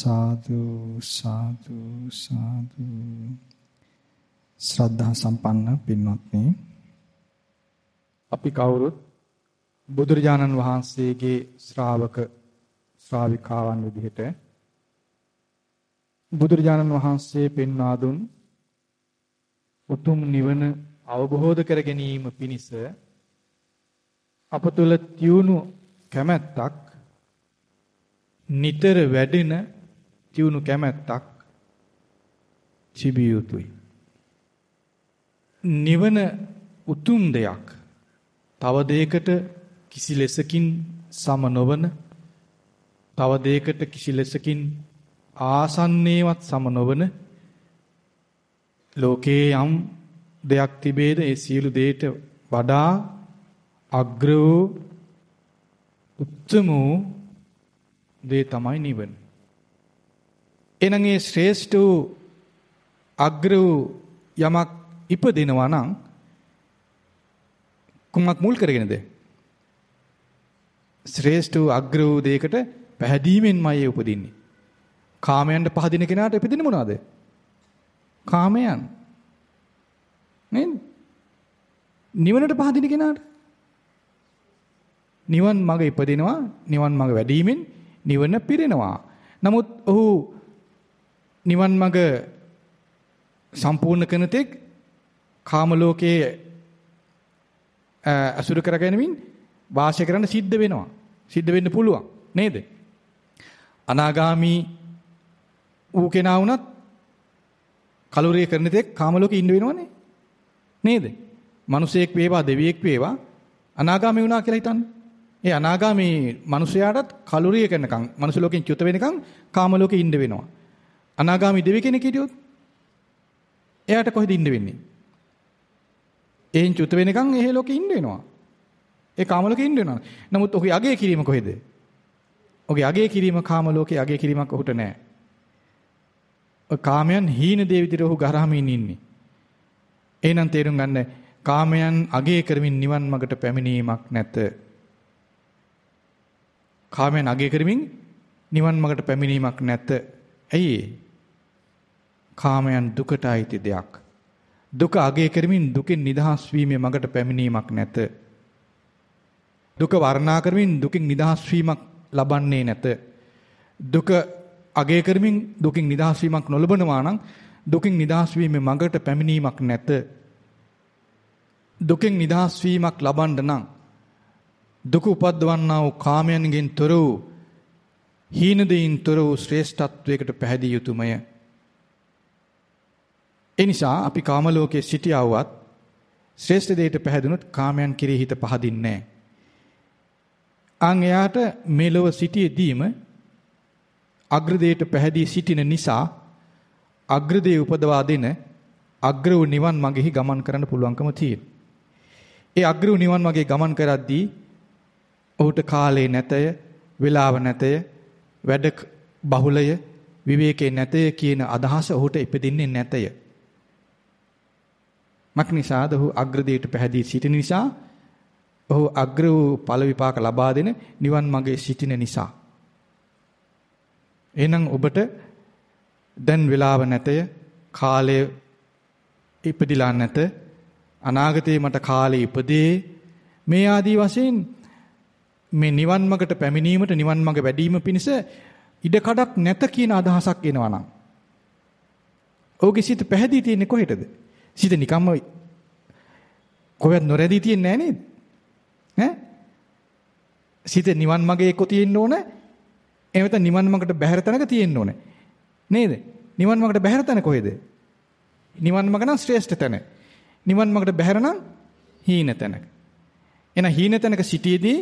සාදු සාදු සාදු. ශ්‍රද්ධා සම්පන්න පින්වත්නි. අපි කවුරුත් බුදුරජාණන් වහන්සේගේ ශ්‍රාවක ශ්‍රාවිකාවන් විදිහට බුදුරජාණන් වහන්සේ පෙන්වා දුන් උතුම් නිවන අවබෝධ කර ගැනීම පිණිස අප තුළ තියුණු කැමැත්තක් නිතර වැඩෙන තියුණු කැමැත්තක් තිබිය යුතුයි. නිවන උතුම් දෙයක්. තව දෙයකට කිසි ලෙසකින් සම නොවන තව දෙයකට කිසි ලෙසකින් ආසන්නේවත් සම නොවන ලෝකේ යම් දෙයක් තිබේද ඒ සියලු දේට වඩා අග්‍ර වූ උත්තම වූ දේ තමයි නිවන. එනං ඒ ශ්‍රේෂ්ඨ වූ අග්‍ර වූ යමක් ඉපදිනවා නම් කුමක් මුල් කරගෙනද? ශ්‍රේෂ්ඨ වූ අග්‍ර වූ දෙයකට පැහැදීමෙන්මයි උපදින්නේ. කාමයන්ට පහදින කෙනාට ඉපදින්නේ මොනවද? කාමයන්. නේද? නිවනට පහදින කෙනාට නිවන් මඟ ඉපදිනවා නිවන් මඟ වැඩිමින් නිවන පිරෙනවා. නමුත් ඔහු නිවන් මඟ සම්පූර්ණ කරන තෙක් කාම ලෝකයේ අසුර කරගෙනමින් වාසය කරන්න සිද්ධ වෙනවා. සිද්ධ වෙන්න පුළුවන් නේද? අනාගාමි ඌ කෙනා වුණත් කලුරිය කරන තෙක් කාම ලෝකේ ඉන්න වෙනවනේ. නේද? මිනිසෙක් වේවා දෙවියෙක් වේවා අනාගාමී වුණා කියලා හිතන්න. ඒ අනාගාමී මිනිසයාටත් කලුරිය කරනකම් මනුස්ස ලෝකෙන් චුත වෙනකම් කාම ලෝකේ ඉන්න වෙනවා. අනාගාමී දෙවි කෙනෙක් හිටියොත් එයාට කොහෙද ඉන්න වෙන්නේ? එහෙන් චුත වෙනකම් එහෙ ලෝකේ ඉන්න වෙනවා. ඒ කාම ලෝකේ ඉන්න වෙනවා. නමුත් ඔහුගේ අගය කිරීම කොහෙද? ඔහුගේ අගය කිරීම කාම ලෝකේ අගය කිරීමක් ඔහුට නැහැ. ඔය කාමයන් හීන දේ විදිහට ඔහු ගරහමින් ඉන්නේ. එහෙනම් තේරුම් ගන්න කාමයන් අගය කරමින් නිවන් මඟට පැමිණීමක් නැත. කාමයන් අගය කරමින් නිවන් මඟට පැමිණීමක් නැත. ඇයි කාමයන් දුකට අයිති දෙයක්. දුක අගය කරමින් දුකෙන් නිදහස් වීමේ මඟට පැමිණීමක් නැත. දුක වර්ණනා කරමින් දුකින් නිදහස් වීමක් ලබන්නේ නැත. දුක අගය කරමින් දුකින් නිදහස් වීමක් නොලබනවා නම් දුකින් නිදහස් වීමේ මඟට පැමිණීමක් නැත. දුකින් නිදහස් වීමක් ලබන්න නම් දුක උපද්දවන්නා වූ කාමයන්ගෙන් තොර වූ හීන දෙයින් තොර වූ ශ්‍රේෂ්ඨත්වයකට පැහැදිය යුතුයමය. ඒ නිසා අපි කාම ලෝකයේ සිටියවවත් ශ්‍රේෂ්ඨ දෙයට පැහැදුනොත් කාමයන් කෙරෙහි හිත පහදින්නේ නැහැ. අන් එයාට මෙලොව සිටියේදීම අග්‍රදේට පැහැදී සිටින නිසා අග්‍රදේ උපදවා දෙන අග්‍ර වූ නිවන් මගෙහි ගමන් කරන්න පුළුවන්කම තියෙනවා. ඒ අග්‍ර වූ නිවන් මගේ ගමන් කරද්දී ඔහුට කාලේ නැතය, වේලාව නැතය, වැඩ බහුලය, විවේකේ නැතය කියන අදහස ඔහුට ඉපදින්නේ නැතය. මක් නිසාද ඔහු අග්‍රදේට පැහැදී සිටින නිසා ඔහු අග්‍ර වූ ඵල විපාක ලබා දෙන නිවන් මගේ සිටින නිසා. එහෙනම් ඔබට දැන් වෙලාව නැතය කාලය ඉපදිලා නැත අනාගතේ මට කාලේ ඉපදේ මේ ආදී වශයෙන් මේ නිවන් මගට පැමිණීමට නිවන් මග වැඩිම පිණිස ඉඩ කඩක් නැත කියන අදහසක් එනවා නම් ඔහුගේ සිත පැහැදී තියෙන්නේ කොහෙටද? සිත නිකම්ම කොහෙවත් නොරැඳී තියන්නේ නැහැ නේද? ඈ? සිත නිවන් මගේ එක්ක තියෙන්න ඕන. එහෙම නැත්නම් නිවන් මගට බැහැර තැනක තියෙන්න ඕන. නේද? නිවන් මගට බැහැර තැන කොහෙද? නිවන් මග නම් ශ්‍රේෂ්ඨ තැන. නිවන් මගට බැහැර නම් හීන තැනක එන හීන තැනක සිටියේදී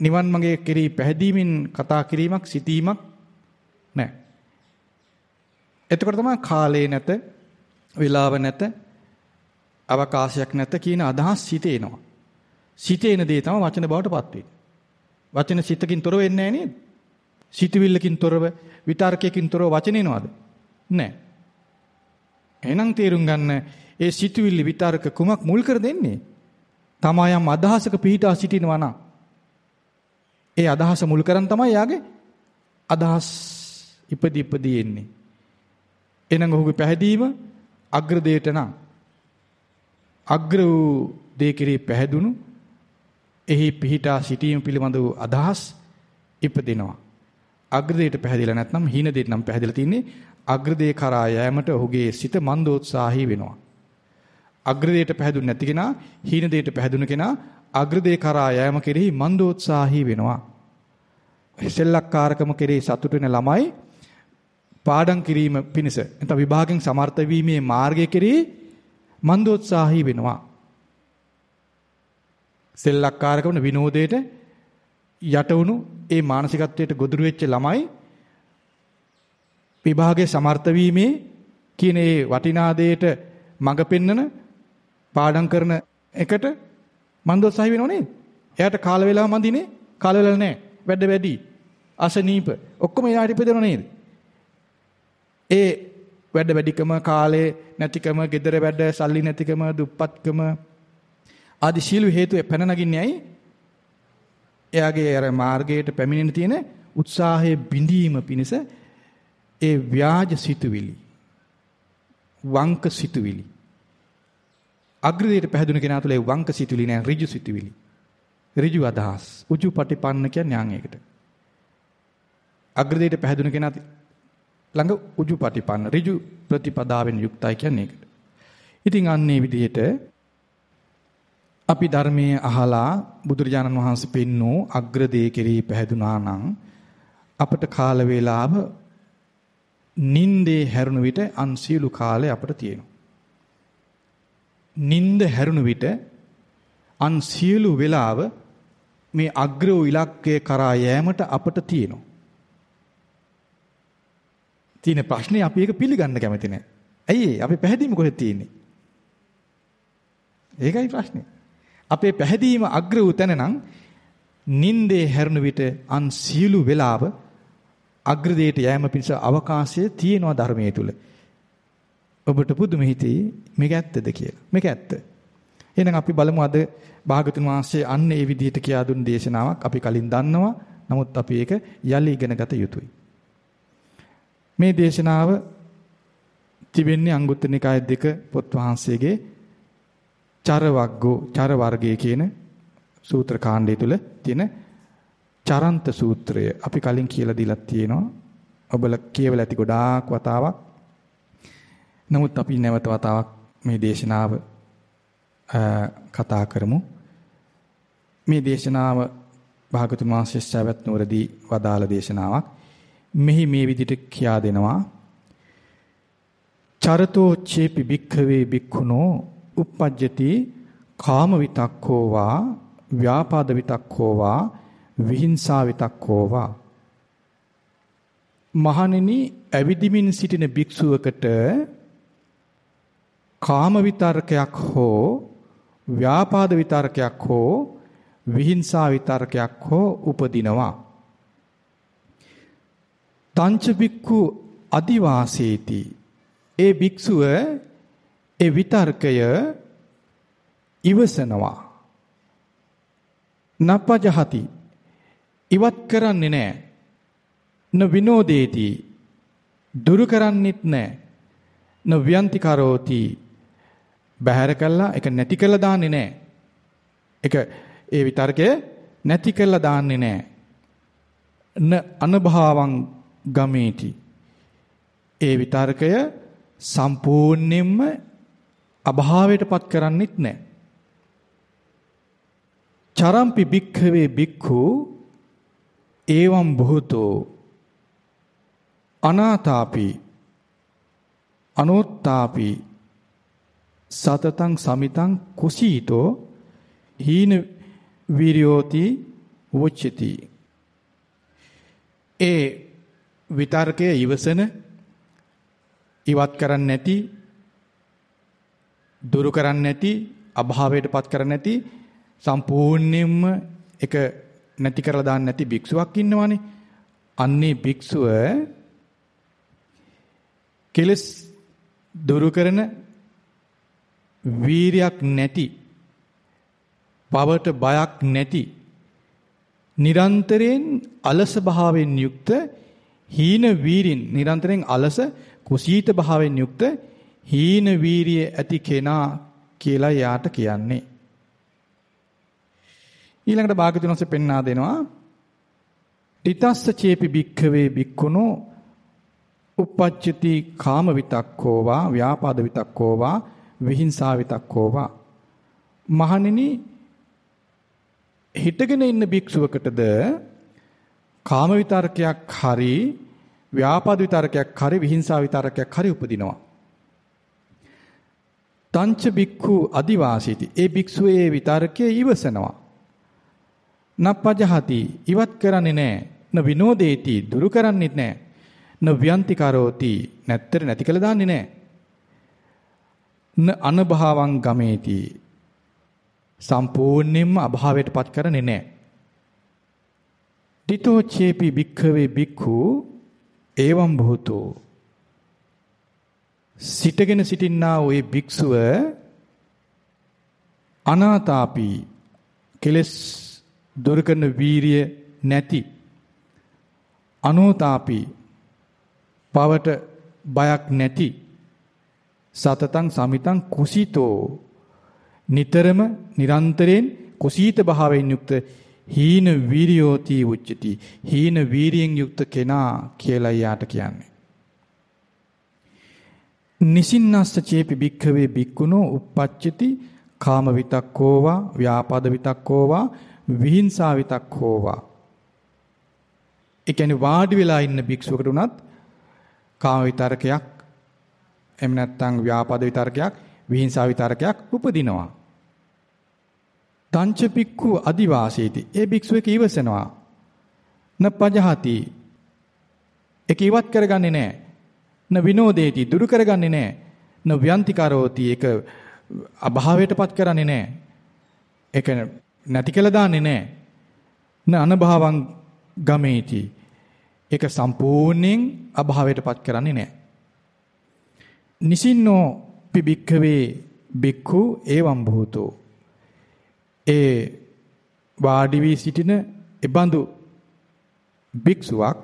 නිවන් මගේ කෙරෙහි පැහැදීමෙන් කතා කිරීමක් සිටීමක් නැහැ. එතකොට තමයි කාලේ නැත. වේලාව නැත අවකාශයක් නැත කියන අදහස් සිටේනවා සිතේන දේ තමයි වචන බවට පත් වෙන්නේ. වචන සිතකින් තොර වෙන්නේ නැහැ නේද? සිතවිල්ලකින් තොරව විතර්කයකින් තොරව වචන එනවද? නැහැ. එහෙනම් තේරුම් ගන්න ඒ සිතවිල්ල විතර්ක කුමක් මුල් කර දෙන්නේ? තමායම් අදහසක පිහිටා සිටිනවා නම් ඒ අදහස මුල් කරන් තමයි යාගේ අදහස් ඉපදි ඉපදි එන්නේ. එහෙනම් ඔහුගේ පැහැදීම අග්‍ර දෙයට නම් අග්‍ර වූ දේ කෙරෙහි පැහැදුණු එහි පිහිටා සිටීම පිළිබඳ වූ අදහස් ඉපදෙනවා. අග්‍ර දෙයට පැහැදිලා නැත්නම් හීන දෙයට නම් පැහැදිලා තින්නේ අග්‍ර දේ කරා යෑමට ඔහුගේ සිත මන්දෝත්සාහී වෙනවා. අග්‍ර දෙයට පැහැදුනේ නැති කෙනා හීන දෙයට පැහැදුන කෙනා අග්‍ර දේ කරා යෑම කෙරෙහි මන්දෝත්සාහී වෙනවා. සෙල්ලක්කාරකම කෙරෙහි සතුට වෙන ළමයි පාඩම් කිරීම පිණිස නැත්නම් විභාගයෙන් සමර්ථ වීමේ මාර්ගය කෙරෙහි මන්දෝත්සාහී වෙනවා. සෙල්ලක්කාරකම විනෝදයට යට වුණු ඒ මානසිකත්වයට ගොදුරු වෙච්ච ළමයි විභාගයේ සමර්ථ වීමේ කියන ඒ වටිනා දෙයට මඟ පෙන්නන පාඩම් කරන එකට මන්දෝත්සාහී වෙනව නේද? එයාට කාල වේලාව මන්දිනේ කාල වේලාව නැහැ. වැඩ වැඩි. අසනීප ඔක්කොම එයාට ඉපදෙනව නේද? ඒ වැඩ වැඩිකම කාලේ නැතිකම, gedara වැඩ, සල්ලි නැතිකම, දුප්පත්කම ආදි සීළු හේතු පැන නගින්නේ ඇයි? එයාගේ අර මාර්ගයට පැමිණෙන තියෙන උත්සාහයේ බිඳීම පිණිස ඒ ව්‍යාජ සිතුවිලි වංක සිතුවිලි අග්‍රදයට පැහැදුන කෙනා තුළ ඒ වංක සිතුවිලි නෑ ඍජු සිතුවිලි ඍජු අදහස් උජු පටිපන්න කියන්නේ ඥාන ඒකට අග්‍රදයට පැහැදුන කෙනා ළඟ උජු පටිපන්න ඍජු ප්‍රතිපදාවෙන් යුක්තයි කියන්නේ ඒකට ඉතින් අන්නේ විදිහට අපි ධර්මයේ අහලා බුදුරජාණන් වහන්සේ පෙන්වූ අග්‍රදේ කෙරෙහි පැහැදුනා නම් අපට කාල වේලාව නින්දේ හැරුණු විට අන් සියලු කාලේ අපට තියෙනවා. නින්ද හැරුණු විට අන් සියලු වේලාව මේ අග්‍ර වූ ඉලක්කය කරා යෑමට අපට තියෙනවා. තියෙන ප්‍රශ්නේ අපි ඒක පිළිගන්න කැමති නැහැ. ඇයි අපි පැහැදීම කොහෙද තියෙන්නේ? ඒකයි ප්‍රශ්නේ. අපේ පැහැදීම අග්‍ර වූ තැන නම් නින්දේ හැරුණු විට අන් සියලු වේලාව අග්‍රදේට යෑම පිණිස අවකාශය තියෙනවා ධර්මයේ තුල. ඔබට පුදුම හිතේ මේක ඇත්තද කියලා. මේක ඇත්ත. එහෙනම් අපි බලමු අද භාගතුන් වහන්සේ අන්න ඒ විදිහට කියා දුන් දේශනාවක් අපි කලින් දන්නවා. නමුත් අපි ඒක යලි ඉගෙන ගත යුතුයි. මේ දේශනාව තිබෙන්නේ අංගුත්තර නිකාය දෙක පොත් වහන්සේගේ චර වග්ගෝ චර වර්ගයේ කියන සූත්‍ර කාණ්ඩය තුල තියෙන චරන්ත සූත්‍රය අපි කලින් කියලා දීලා තියෙනවා. ඔබලා කියවලා ඇති ගොඩාක් වතාවක්. නමුත් අපි නැවත වතාවක් මේ දේශනාව කතා කරමු. මේ දේශනාව භාගතුන් වහන්සේ සවැත් නුවරදී වදාළ දේශනාවක්. මෙහි මේ විදිහට කියා දෙනවා. චරතෝ චේපි භික්ඛවේ භික්ඛුනෝ uppajjati කාම විතක්කෝ වා ව්‍යාපාද විතක්කෝ වා විහිංසා විතක්කෝ වා මහණෙනි ඇවිදිමින් සිටින භික්ෂුවකට කාම විතර්කයක් හෝ ව්‍යාපාද විතර්කයක් හෝ විහිංසා විතර්කයක් හෝ උපදිනවා තංච බික්ඛු අදිවාසේති ඒ භික්ෂුව ඒ විතර්කය ඉවසනවා. නපජහති ඉවත් කරන්නේ නැහැ. න විනෝදේති දුරු කරන්නෙත් නැහැ. න ව්‍යන්ති කරෝති බහැර කළා ඒක නැති කළා දාන්නේ නැහැ. ඒක ඒ විතර්කය නැති කළා දාන්නේ නැහැ. න අනභාවං ගමේති. ඒ විතර්කය සම්පූර්ණයෙන්ම අභාවයටපත් කරන්නෙත් නැහැ. චරම්පි භික්ඛවේ භික්ඛු ඒවම් බොහෝතෝ අනාතාපි අනෝත්තාපි සතතං සමිතං කුසීතෝ හීන විරියෝති වොච්චති ඒ විතර්කයේ ඉවසන ඉවත් කරන්නේ නැති දුරු කරන්නේ නැති අභාවයටපත් කරන්නේ නැති සම්පූර්ණයෙන්ම එක නැති කරලා දාන්න නැති භික්ෂුවක් ඉන්නවනේ. අන්නේ භික්ෂුව කෙලස් දුරු කරන වීරියක් නැති පවට බයක් නැති නිරන්තරයෙන් අලස භාවයෙන් යුක්ත හීන වීරින් නිරන්තරයෙන් අලස කුසීත භාවයෙන් යුක්ත හීන වීරිය ඇති කෙනා කියලා යාට කියන්නේ. ඊළඟට භාග්‍යතුන් වහන්සේ පෙන්වා දෙනවා තිතස්ස චේපි භික්ඛවේ භික්ඛුනෝ uppajjati කාම විතක්කෝවා ව්‍යාපාද විතක්කෝවා විහිංසා විතක්කෝවා මහණෙනි හිටගෙන ඉන්න භික්ෂුවකටද කාම විතර්කයක් හරි ව්‍යාපාද විතර්කයක් හරි විහිංසා විතර්කයක් හරි උපදිනවා. තංච බික්ඛු අදිවාසීති. ඒ භික්ෂුවේ විතර්කයේ ඉවසනවා. නප්පජහති ඉවත් කරන්නේ නැහැ. න විනෝදේති දුරු කරන්නේත් නැහැ. න ව්‍යන්ති කරෝති නැත්තර නැති කළ දාන්නේ නැහැ. න අනභවං ගමේති සම්පූර්ණයෙන්ම අභාවයටපත් කරන්නේ නැහැ. Ditto chepi bhikkave bhikkhu එවම් භූතෝ සිටගෙන සිටින්නා වූ ඒ භික්ෂුව අනාතාපි කෙලස් දුරු කරන වීරිය නැති අනෝතාපි පවට බයක් නැති සතතං සමිතං කුසිතෝ නිතරම නිරන්තරයෙන් කුසීත භාවයෙන් යුක්ත හීන වීරියෝති උච්චති හීන වීරියෙන් යුක්ත කෙනා කියලා යාට කියන්නේ. නිසින්නස්ස චේපි භික්ඛවේ භික්ඛුනෝ uppacchati කාම විතක්කෝවා ව්‍යාපාද විතක්කෝවා විහිංසා විතක්කෝවා ඒ කියන්නේ වාඩි වෙලා ඉන්න භික්ෂුවකට උනත් කාම විතරකයක් එහෙම නැත්නම් ව්‍යාපාද විතරකයක් විහිංසා විතරකයක් උපදිනවා. තංච පික්ඛු අදිවාසීති. ඒ භික්ෂුවක ඉවසනවා. නපජහති. ඒක ඉවත් කරගන්නේ නැහැ. න විනෝදේති දුරු කරගන්නේ නැහැ. න ව්‍යන්ති කරෝති ඒක අභාවයටපත් කරන්නේ නැහැ. ඒක නැති කළ දාන්නේ නැහැ. න අනභවං ගමේති. ඒක සම්පූර්ණයෙන් අභාවයටපත් කරන්නේ නැහැ. නිසින්නෝ පිබික්ඛවේ බික්ඛු එවම් භූතෝ ඒ වාඩි වී සිටින එබඳු භික්ෂුවක්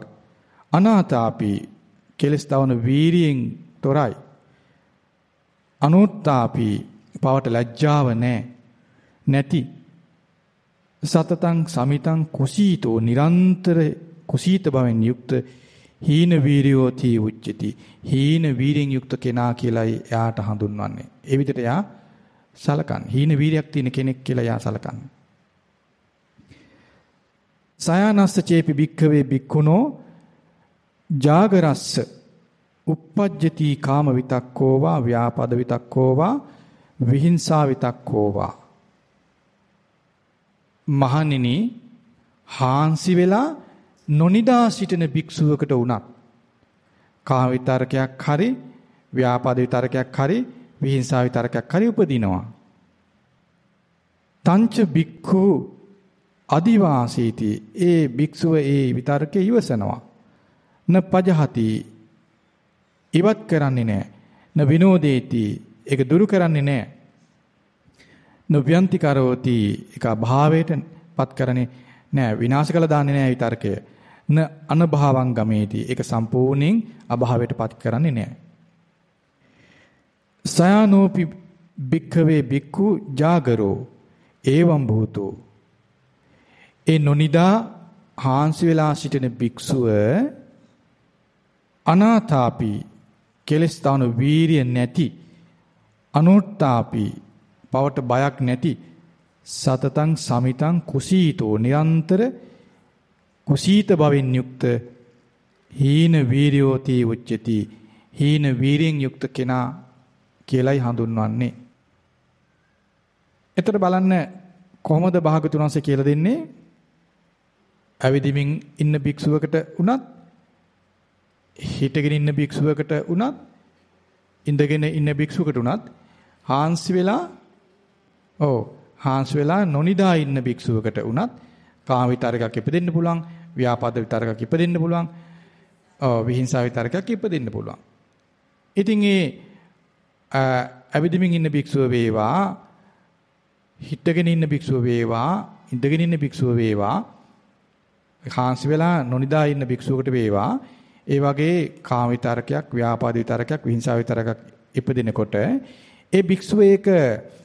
අනාතාපි කෙලස් තවන වීරියෙන් තොරයි. අනුත්තාපි පවට ලැජ්ජාව නැ. නැති. සතතං සමිතං කුසීතෝ නිරන්තර කුසීත බවෙන් යුක්ත හීන වීරියෝති උච්චති. හීන වීරියෙන් යුක්ත කෙනා කියලායි එයාට හඳුන්වන්නේ. ඒ විදිහට එයා සලකන්නේ. හීන වීරියක් තියෙන කෙනෙක් කියලා යා සලකන්නේ. සයනස්ස චේපි භික්ඛවේ භික්ඛුනෝ ජාගරස්ස uppajjati කාම විතක්කෝවා ව්‍යාපද විතක්කෝවා විහිංසා විතක්කෝවා මහණෙනි හාන්සි වෙලා නොනිදා සිටින භික්ෂුවකට වුණත් කාම විතරකයක් හරි ව්‍යාපාද විතරකයක් හරි විහිංසාව විතරකයක් හරි උපදිනවා. තංච බික්ඛු අදිවාසීති ඒ භික්ෂුව ඒ විතරකේ ඉවසනවා. න පජහති ඉවත් කරන්නේ නැහැ. න විනෝදේති ඒක දුරු කරන්නේ නැහැ. නොව්‍යන්ති කරෝති ඒක අභාවයට පත් කරන්නේ නැහැ. විනාශ කළ දාන්නේ නැහැ විතරකය. න අනභවං ගමේති ඒක සම්පූර්ණයෙන් අභාවයට පත් කරන්නේ නැහැ. සයානෝපි භික්ඛවේ භික්ඛු ජාගරෝ ඒවම් භූතෝ. ඒ නොනිදා හාන්සි වෙලා සිටින භික්ෂුව අනාතාපි කෙලස් තවන වීරිය නැති අනුත්තාපි පවට බයක් නැති සතතං සමිතං කුසීතෝ නිරන්තර කුසීත භවෙන් යුක්ත හීන වීරියෝති උච්චති. හීන වීරියෙන් යුක්ත කෙනා කියලයි හඳුන්වන්නේ. එතකොට බලන්න කොහොමද භාගතුන් වහන්සේ කියලා දෙන්නේ? ඇවිදිමින් ඉන්න භික්ෂුවකට උනත් හිටගෙන ඉන්න භික්ෂුවකට උනත් ඉඳගෙන ඉන්න භික්ෂුවකට උනත් හාන්සි වෙලා ඔව් හාන්සි වෙලා නොනිදා ඉන්න භික්ෂුවකට උනත් කාම විතරකයක් ඉපදෙන්න පුළුවන් ව්‍යාපාද විතරකයක් ඉපදෙන්න පුළුවන් ඔව් විහිංසාව විතරකයක් ඉපදෙන්න පුළුවන් ඉතින් ඒ ඇවිදිමින් ඉන්න භික්ෂුව වේවා හිටගෙන ඉන්න භික්ෂුව වේවා ඉඳගෙන ඉන්න භික්ෂුව වේවා කාන්සි වෙලා නොනිදා ඉන්න භික්ෂුවකට වේවා ඒ වගේ කාම විතරකයක්, ව්‍යාපාද විතරකයක්, විහිංසාව විතරකයක් ඉපදිනකොට ඒ භික්ෂුව ඒක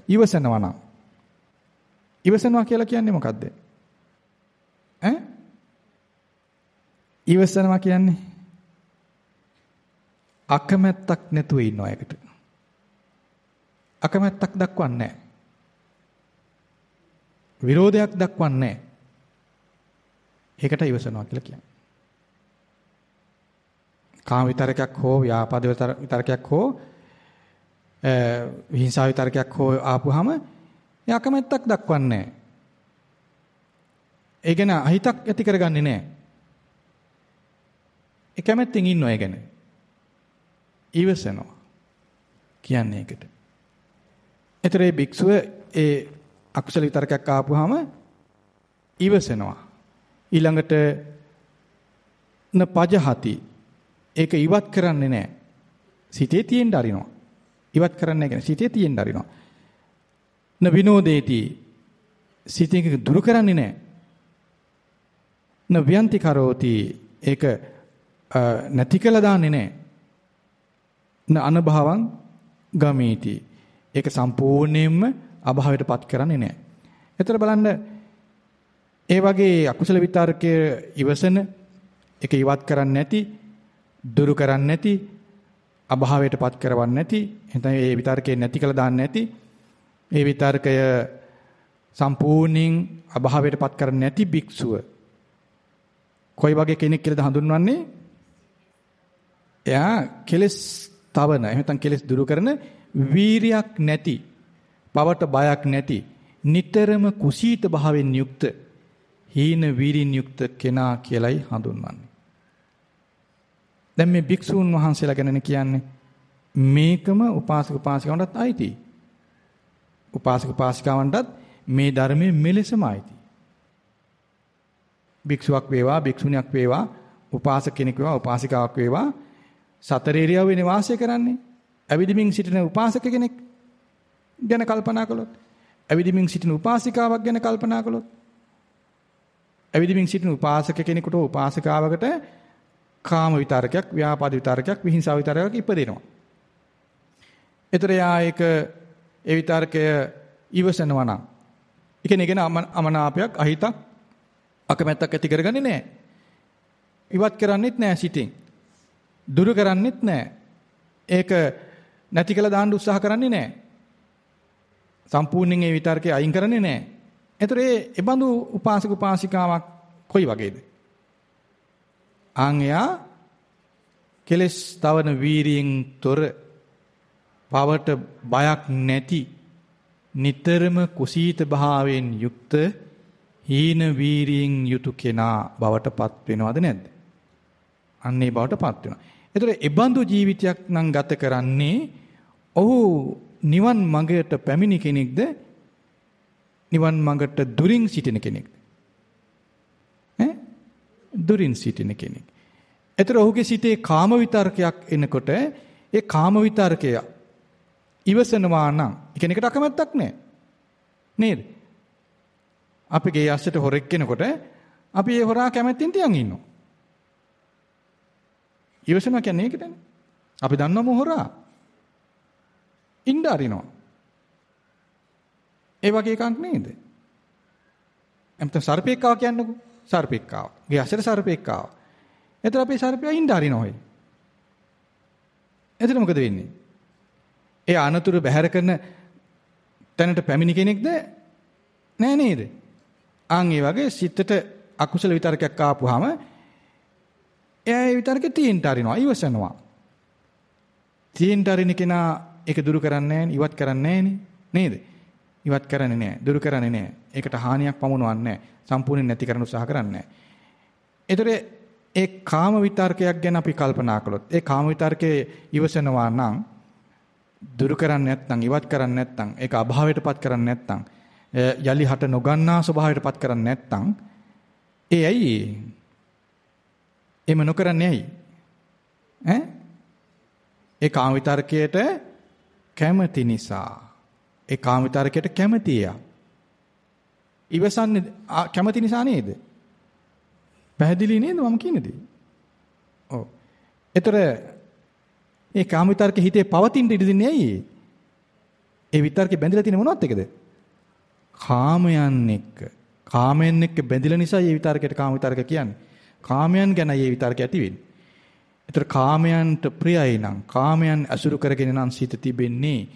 ඉවසනවා නම් ඉවසනවා කියලා කියන්නේ මොකද්ද? ඈ? ඉවසනවා කියන්නේ අකමැත්තක් නැතුව ඉන්නවා ඒකට. අකමැත්තක් දක්වන්නේ නැහැ. විරෝධයක් දක්වන්නේ නැහැ. ඒකට ඉවසනවා කියලා කියන්නේ. කාම විතරකයක් හෝ ව්‍යාපාද විතරකයක් හෝ විහිංසාව විතරකයක් හෝ ආපුහම ඒ අකමැත්තක් දක්වන්නේ නැහැ. ඒ ගැන අහිතක් ඇති කරගන්නේ නැහැ. ඒ කැමැත්තෙන් ඉන්නවා ඒ ගැන. ඉවසනවා. කියන්නේ ඒකට. ඒතර ඒ භික්ෂුව ඒ අකුසල විතරකයක් ආපුවාම ඉවසනවා. ඊළඟට න පජහති ඒක ඉවත් කරන්නේ නැහැ. සිතේ තියෙන්න අරිනවා. ඉවත් කරන්නේ නැහැ සිතේ තියෙන්න අරිනවා. න විනෝදේති සිතේ දුරු කරන්නේ නැහැ. න ව්‍යන්ති කරෝති ඒක නැති කළා දාන්නේ නැහැ. න අනභවං ගමීති ඒක සම්පූර්ණයෙන්ම අභාවයටපත් කරන්නේ නැහැ. එතන බලන්න ඒ වගේ අකුසල විතරකයේ ඉවසන ඒක ඉවත් කරන්නේ නැති දුරු කරන්නේ නැති අභාවයටපත් කරවන්නේ නැති එතන ඒ විතරකේ නැති කළ දාන්නේ නැති ඒ විතරකය සම්පූර්ණයෙන් අභාවයටපත් කරන්නේ නැති භික්ෂුව කොයි වගේ කෙනෙක් කියලාද හඳුන්වන්නේ එයා කෙලස් තවන එහෙම නැත්නම් කෙලස් දුරු කරන වීරියක් නැති පවට බයක් නැති නිතරම කුසීත භාවයෙන් යුක්ත හීන වීරින් යුක්ත කෙනා කියලයි හඳුන්වන්නේ. දැන් මේ භික්ෂූන් වහන්සේලා ගැනනේ කියන්නේ මේකම උපාසක උපාසිකාවන්ටත් අයිති. උපාසක උපාසිකාවන්ටත් මේ ධර්මයේ මෙලෙසම අයිති. භික්ෂුවක් වේවා භික්ෂුණියක් වේවා උපාසක කෙනෙක් වේවා උපාසිකාවක් වේවා සතර ඉරියව්වේ වාසය කරන්නේ. ඇවිදිමින් සිටින උපාසක කෙනෙක් ගැන කල්පනා කළොත්, ඇවිදිමින් සිටින උපාසිකාවක් ගැන කල්පනා කළොත්, ඇවිදිමින් සිටින උපාසක කෙනෙකුට උපාසිකාවකට කාම විතරකයක්, ව්‍යාපාද විතරකයක්, විහිංසාව විතරකයක් ඉපදෙනවා. ඒතර යා ඒක ඒ විතරකය ඉවසනවා නම්, ඒ කියන්නේ ගැන අමනාපයක්, අහිතක්, අකමැත්තක් ඇති කරගන්නේ නැහැ. ඉවත් කරන්නෙත් නැහැ සිතින්. දුරු කරන්නෙත් නැහැ. ඒක නැති කළ දාන්න උත්සාහ කරන්නේ නැහැ. සම්පූර්ණයෙන් ඒ විතර්කේ අයින් කරන්නේ නැහැ. ඒතර ඒ එබඳු උපාසක උපාසිකාවක් කොයි වගේද? ආන් එයා කෙලස් තවන වීරියෙන් තොර පවට බයක් නැති නිතරම කුසීත භාවයෙන් යුක්ත හීන වීරියෙන් යුතු කෙනා බවට පත් වෙනවද නැද්ද? අන්නේ බවට පත් වෙනවා. ඒතර එබඳු ජීවිතයක් නම් ගත කරන්නේ ඔහු නිවන් මඟට පැමිණි කෙනෙක්ද නිවන් මඟට දුරින් සිටින කෙනෙක්ද ඈ දුරින් සිටින කෙනෙක්. ඒතර ඔහුගේ සිතේ කාම විතර්කයක් එනකොට ඒ කාම විතර්කය ඉවසනවා නම් කෙනෙකුට අකමැත්තක් නැහැ. නේද? අපි ගේ යස්සට හොරෙක් කෙනකොට අපි ඒ හොරා කැමැත්තෙන් තියන් ඉන්නවා. ඉවසනවා කියන්නේ ඒකටනේ. අපි දන්නවම හොරා. ඉන්න අරිනවා. ඒ වගේ එකක් නේද? එම්ත සර්පෙක්කාව කියන්නකෝ. සර්පෙක්කාව. ගේ අසර සර්පෙක්කාව. එතන අපි සර්පයා ඉන්න අරිනවා ඒ. එතන මොකද වෙන්නේ? ඒ අනතුරු බැහැර කරන තැනට පැමිණි කෙනෙක්ද නෑ නේද? ආන් ඒ වගේ සිතට අකුසල විතරකයක් ආපුවාම එයා ඒ විතරකේ තියෙන්න අරිනවා ඉවසනවා. තියෙන්න අරින කෙනා ඒක දුරු කරන්නේ නැහැ ඉවත් කරන්නේ නේද? ඉවත් කරන්නේ නැහැ. දුරු කරන්නේ නැහැ. ඒකට හානියක් පමුණවන්නේ නැහැ. සම්පූර්ණයෙන් නැති කරන්න උත්සාහ කරන්නේ නැහැ. ඒ කාම විතර්කයක් ගැන අපි කල්පනා කළොත් ඒ කාම විතර්කයේ ඉවසනවා නම් දුරු කරන්නේ නැත්නම් ඉවත් කරන්නේ නැත්නම් ඒක අභාවයටපත් කරන්නේ නැත්නම් යලි හට නොගන්නා ස්වභාවයටපත් කරන්නේ නැත්නම් ඒ ඇයි එහෙම නොකරන්නේ ඇයි? ඈ? ඒ කාම විතරකයට කැමති නිසා. ඒ කාම විතරකයට කැමතිය. ඉවසන්නේ කැමති නිසා නේද? පැහැදිලි නේද මම කියන දේ? ඔව්. ඒතර ඒ කාම විතර්ක හිතේ පවතින ඉඩ දෙන්නේ ඇයි? ඒ විතර්කේ බැඳලා තියෙන මොනවත් එකද? කාමයන් එක්ක. කාමයන් එක්ක බැඳිලා නිසා මේ විතර්කයට කාම විතර්ක කියන්නේ. කාමයන් ගැන මේ විතර්ක ඇති වෙන්නේ. ඒතර කාමයන්ට ප්‍රියයි නම් කාමයන් අසුරු කරගෙන නම් සිත තිබෙන්නේ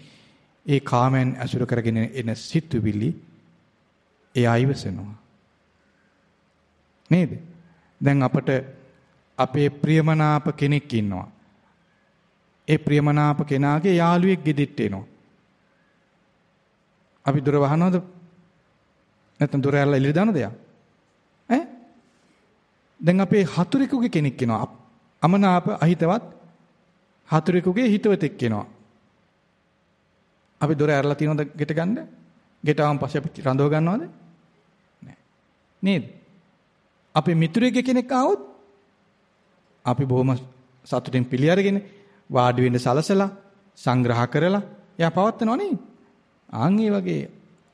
ඒ කාමයන් අසුරු කරගෙන එන සිතුවිලි ඒ ආයවසනවා. නේද? දැන් අපට අපේ ප්‍රියමනාප කෙනෙක් ඉන්නවා. ඒ ප්‍රියමනාප කෙනාගේ යාළුවෙක් ගෙදෙට්ට එනවා. අපි දොර වහනවද? නැත්නම් දොර ඇරලා එළිය දානවද යා? ඈ? දැන් අපේ හතුරෙකුගේ කෙනෙක් එනවා. අමනාප අහිතවත් හතුරෙකුගේ හිතවතෙක් එනවා. අපි දොර ඇරලා තියනවද ගෙට ගන්න? ගෙට ආවන් පස්සේ අපි රඳව ගන්නවද? නෑ. නේද? අපේ මිතුරෙක් කෙනෙක් ආවොත් අපි බොහොම සතුටින් පිළි අරගෙන වාඩි වෙන්න සලසලා සංග්‍රහ කරලා එයා පවත්නවා නේ. ආන් ඒ වගේ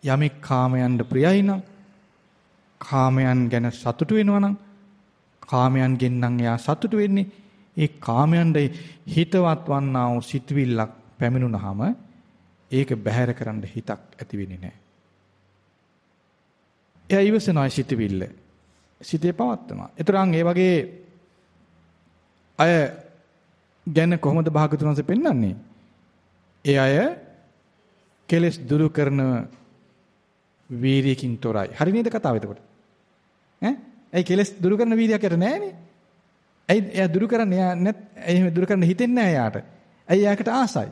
යමෙක් කාමයන්ට ප්‍රියයි නම් කාමයන් ගැන සතුටු වෙනවා නම් කාමයන්ගෙන් නම් එයා සතුටු වෙන්නේ ඒ කාමයන්ට හිතවත් වන්නා වූ සිතවිල්ලක් පැමිණුනහම ඒක බැහැර කරන්න හිතක් ඇති වෙන්නේ නැහැ. එයා ඉවසනවා සිතවිල්ල. සිතේ පවත්නවා. ඒතරම් ඒ වගේ අය ගැන කොහොමද භාගතුන් වහන්සේ පෙන්වන්නේ? ඒ අය කෙලස් දුරු කරන වීරියකින් තොරයි. හරි නේද කතාව එතකොට? ඈ? ඒ කෙලස් දුරු කරන වීරියක් යට නැහැනේ. ඇයි එයා දුරු කරන්නේ? එයා නැත් එහෙම දුරු කරන්න හිතෙන්නේ නැහැ එයාට. ඇයි එයාකට ආසයි?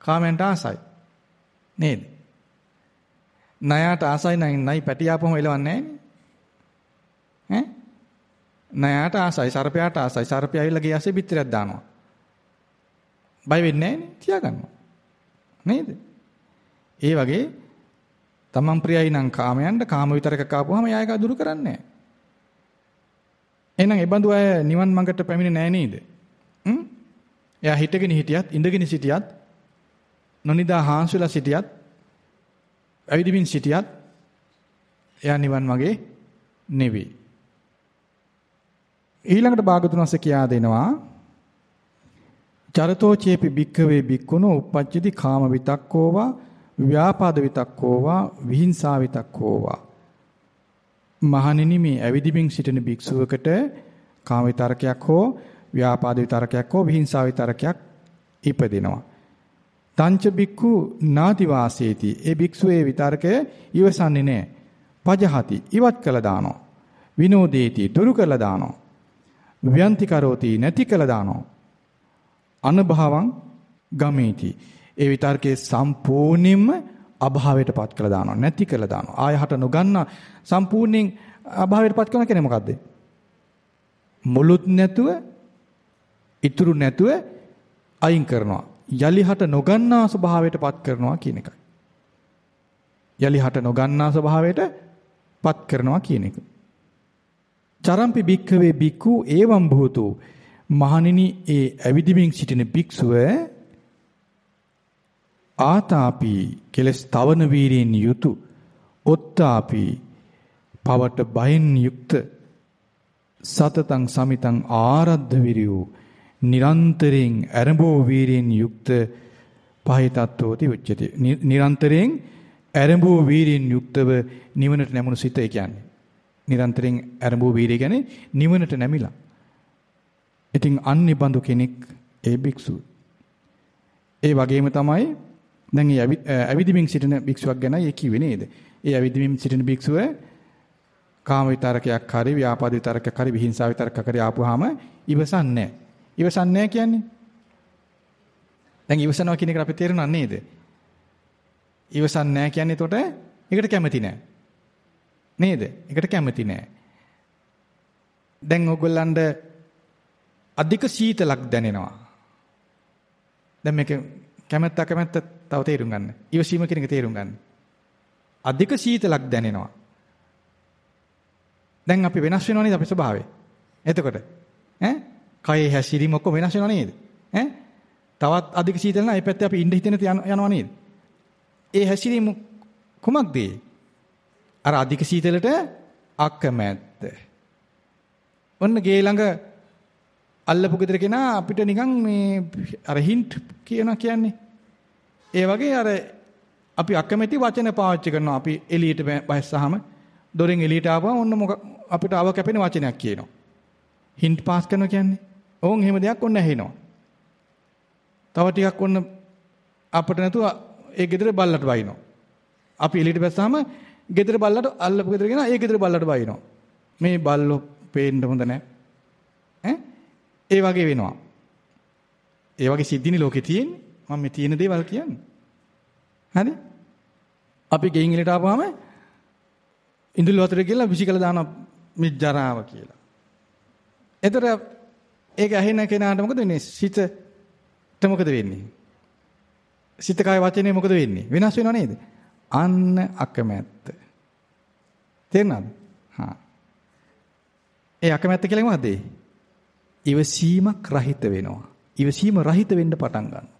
කාමයන්ට ආසයි. නේද? ණයට ආසයි නම් නයි පැටියාපම එලවන්නේ නැහැ ඈ? ණයට ආසයි සර්පයාට ආසයි සර්පයා ඇවිල්ලා ගේ ඇසේ පිටරයක් දානවා. බය වෙන්නේ නැහැ නේ තියාගන්නවා. නේද? ඒ වගේ තමන් ප්‍රියයි නම් කාමයන්ට කාම විතරක කාපුවාම එයා ඒක දුරු කරන්නේ නැහැ. එහෙනම් ඒ බඳු අය නිවන් මඟට පැමිණෙන්නේ නැහැ නේද? හ්ම්? එයා හිටගෙන හිටියත් ඉඳගෙන සිටියත් නොනිදා හාන්සුලා සිටියත් ඇවිදිමින් සිටියත් එයා නිවන් මගේ නෙවෙයි. ඊළඟට භාගතුන් වහන්සේ කියා දෙනවා චරතෝ චේපි භික්ඛවේ භික්ඛුනෝ uppajjati කාම විතක්කෝවා ව්‍යාපාද විතක්කෝවා විහිංසා විතක්කෝවා මහණෙනි මේ ඇවිදිමින් සිටින භික්ෂුවකට කාම විතරකයක් හෝ ව්‍යාපාද විතරකයක් හෝ විහිංසා විතරකයක් ඉපදිනවා. තංච බික්ඛු නාති වාසේති. ඒ භික්ෂුවේ විතරකය ඉවසන්නේ නැහැ. පජහති ඉවත් කළ දානවා. විනෝදේති දුරු කළ දානවා. ව්‍යන්ති කරෝති නැති කළ දානවා. අනභවං ගමේති. ඒ විතර්කයේ සම්පූර්ණයෙන්ම අභාවයටපත් කළ දානවා නැති කළ දානවා. ආයහට නොගන්න සම්පූර්ණයෙන් අභාවයටපත් කරන කෙනේ මොකද්ද? මුලුත් නැතුව ඉතුරු නැතුව අයින් කරනවා. යලිහට නොගන්නා ස්වභාවයටපත් කරනවා කියන එකයි. යලිහට නොගන්නා ස්වභාවයටපත් කරනවා කියන එක. චරම්පි භික්ඛවේ භික්ඛු එවං භූතු මහණෙනි ඒ ඇවිදිමින් සිටින භික්ෂුව ආතාපි කෙලස් තවන වීරියෙන් යුතු ඔත්තාපි පවට බයෙන් යුක්ත සතතං සමිතං ආරද්ධ විරියෝ නිරන්තරයෙන් ඇරඹෝ වීරියෙන් යුක්ත පහිතත්වෝති උච්චති නිරන්තරයෙන් ඇරඹෝ වීරියෙන් යුක්තව නිවනට නැමුණු සිත ඒ කියන්නේ. නිරන්තරයෙන් ඇරඹෝ වීරිය කියන්නේ නිවනට නැමිලා. ඉතින් අන්නේ බඳු කෙනෙක් ඒ භික්ෂුව. ඒ වගේම තමයි දැන් ඒ ඇවිදිමින් සිටින භික්ෂුවක් ගැනයි ඒ කිව්වේ නේද? ඒ ඇවිදිමින් සිටින භික්ෂුව කාම විතරකයක් හරි ව්‍යාපාද විතරකයක් හරි විහිංසාව විතරකයක් හරි ආපුවාම ඉවසන්නේ නැහැ. ඉවසන්නේ නැහැ කියන්නේ දැන් ඉවසනවා කියන එක අපිට තේරුණා නේද? ඉවසන්නේ නැහැ කියන්නේ එතකොට ඒකට කැමති නැහැ. නේද? ඒකට කැමති නැහැ. දැන් ඕගොල්ලන්ට අධික සීතලක් දැනෙනවා. දැන් මේක කැමැත්ත අකමැත්ත තව තේරුම් ගන්න. ඉවසීම කියන එක තේරුම් ගන්න. අධික සීතලක් දැනෙනවා. දැන් අපි වෙනස් වෙනව නේද අපේ ස්වභාවය? එතකොට ඈ කයේ හැසිරීම ඔක්කොම වෙනස් වෙනව නේද? ඈ තවත් අධික සීතල නම් ඒ පැත්තේ අපි ඉඳ හිතෙන යනවා නේද? ඒ හැසිරීම කුමක්ද? අර අධික සීතලට අකමැත්ත. ඔන්න ගේ ළඟ අල්ලපු ගෙදර කෙනා අපිට නිකන් මේ අර හින්ට් කියනවා කියන්නේ. ඒ වගේ අර අපි අකමැති වචන පාවිච්චි කරනවා. අපි එළියට බැස්සහම දොරෙන් එළියට ආවම ඔන්න මොක අපිට අව කැපෙන වචනයක් කියනවා. හින්ට් පාස් කරනවා කියන්නේ. ඕන් එහෙම දෙයක් ඔන්න ඇහෙනවා. තව ටිකක් ඔන්න අපිට නැතුව ඒ ගෙදර බල්ලට වයින්නවා. අපි එළියට බැස්සහම ගෙදර බල්ලට අල්ලපු ගෙදර ගෙන ඒ ගෙදර බල්ලට වයින්නවා. මේ බල්ලෝ පේන්න හොඳ නැහැ. ඈ ඒ වගේ වෙනවා. ඒ වගේ සිද්ධිනේ ලෝකේ තියෙන්නේ. මම මේ තියෙන දේවල් කියන්නේ. හරි? අපි ගෙයින් එලට ආපුවාම ඉඳුල් වතුර කියලා විසිකලා දාන මිජ්ජරාව කියලා. එතකොට ඒක ඇහෙන කෙනාට මොකද වෙන්නේ? සිතට මොකද වෙන්නේ? සිත කය වචනේ මොකද වෙන්නේ? වෙනස් වෙනව නේද? අන්න අකමැත්ත. තේරුණාද? හා. ඒ අකමැත්ත කියලා මොකද? ඉවසීමක් රහිත වෙනවා. ඉවසීම රහිත වෙන්න පටන් ගන්නවා.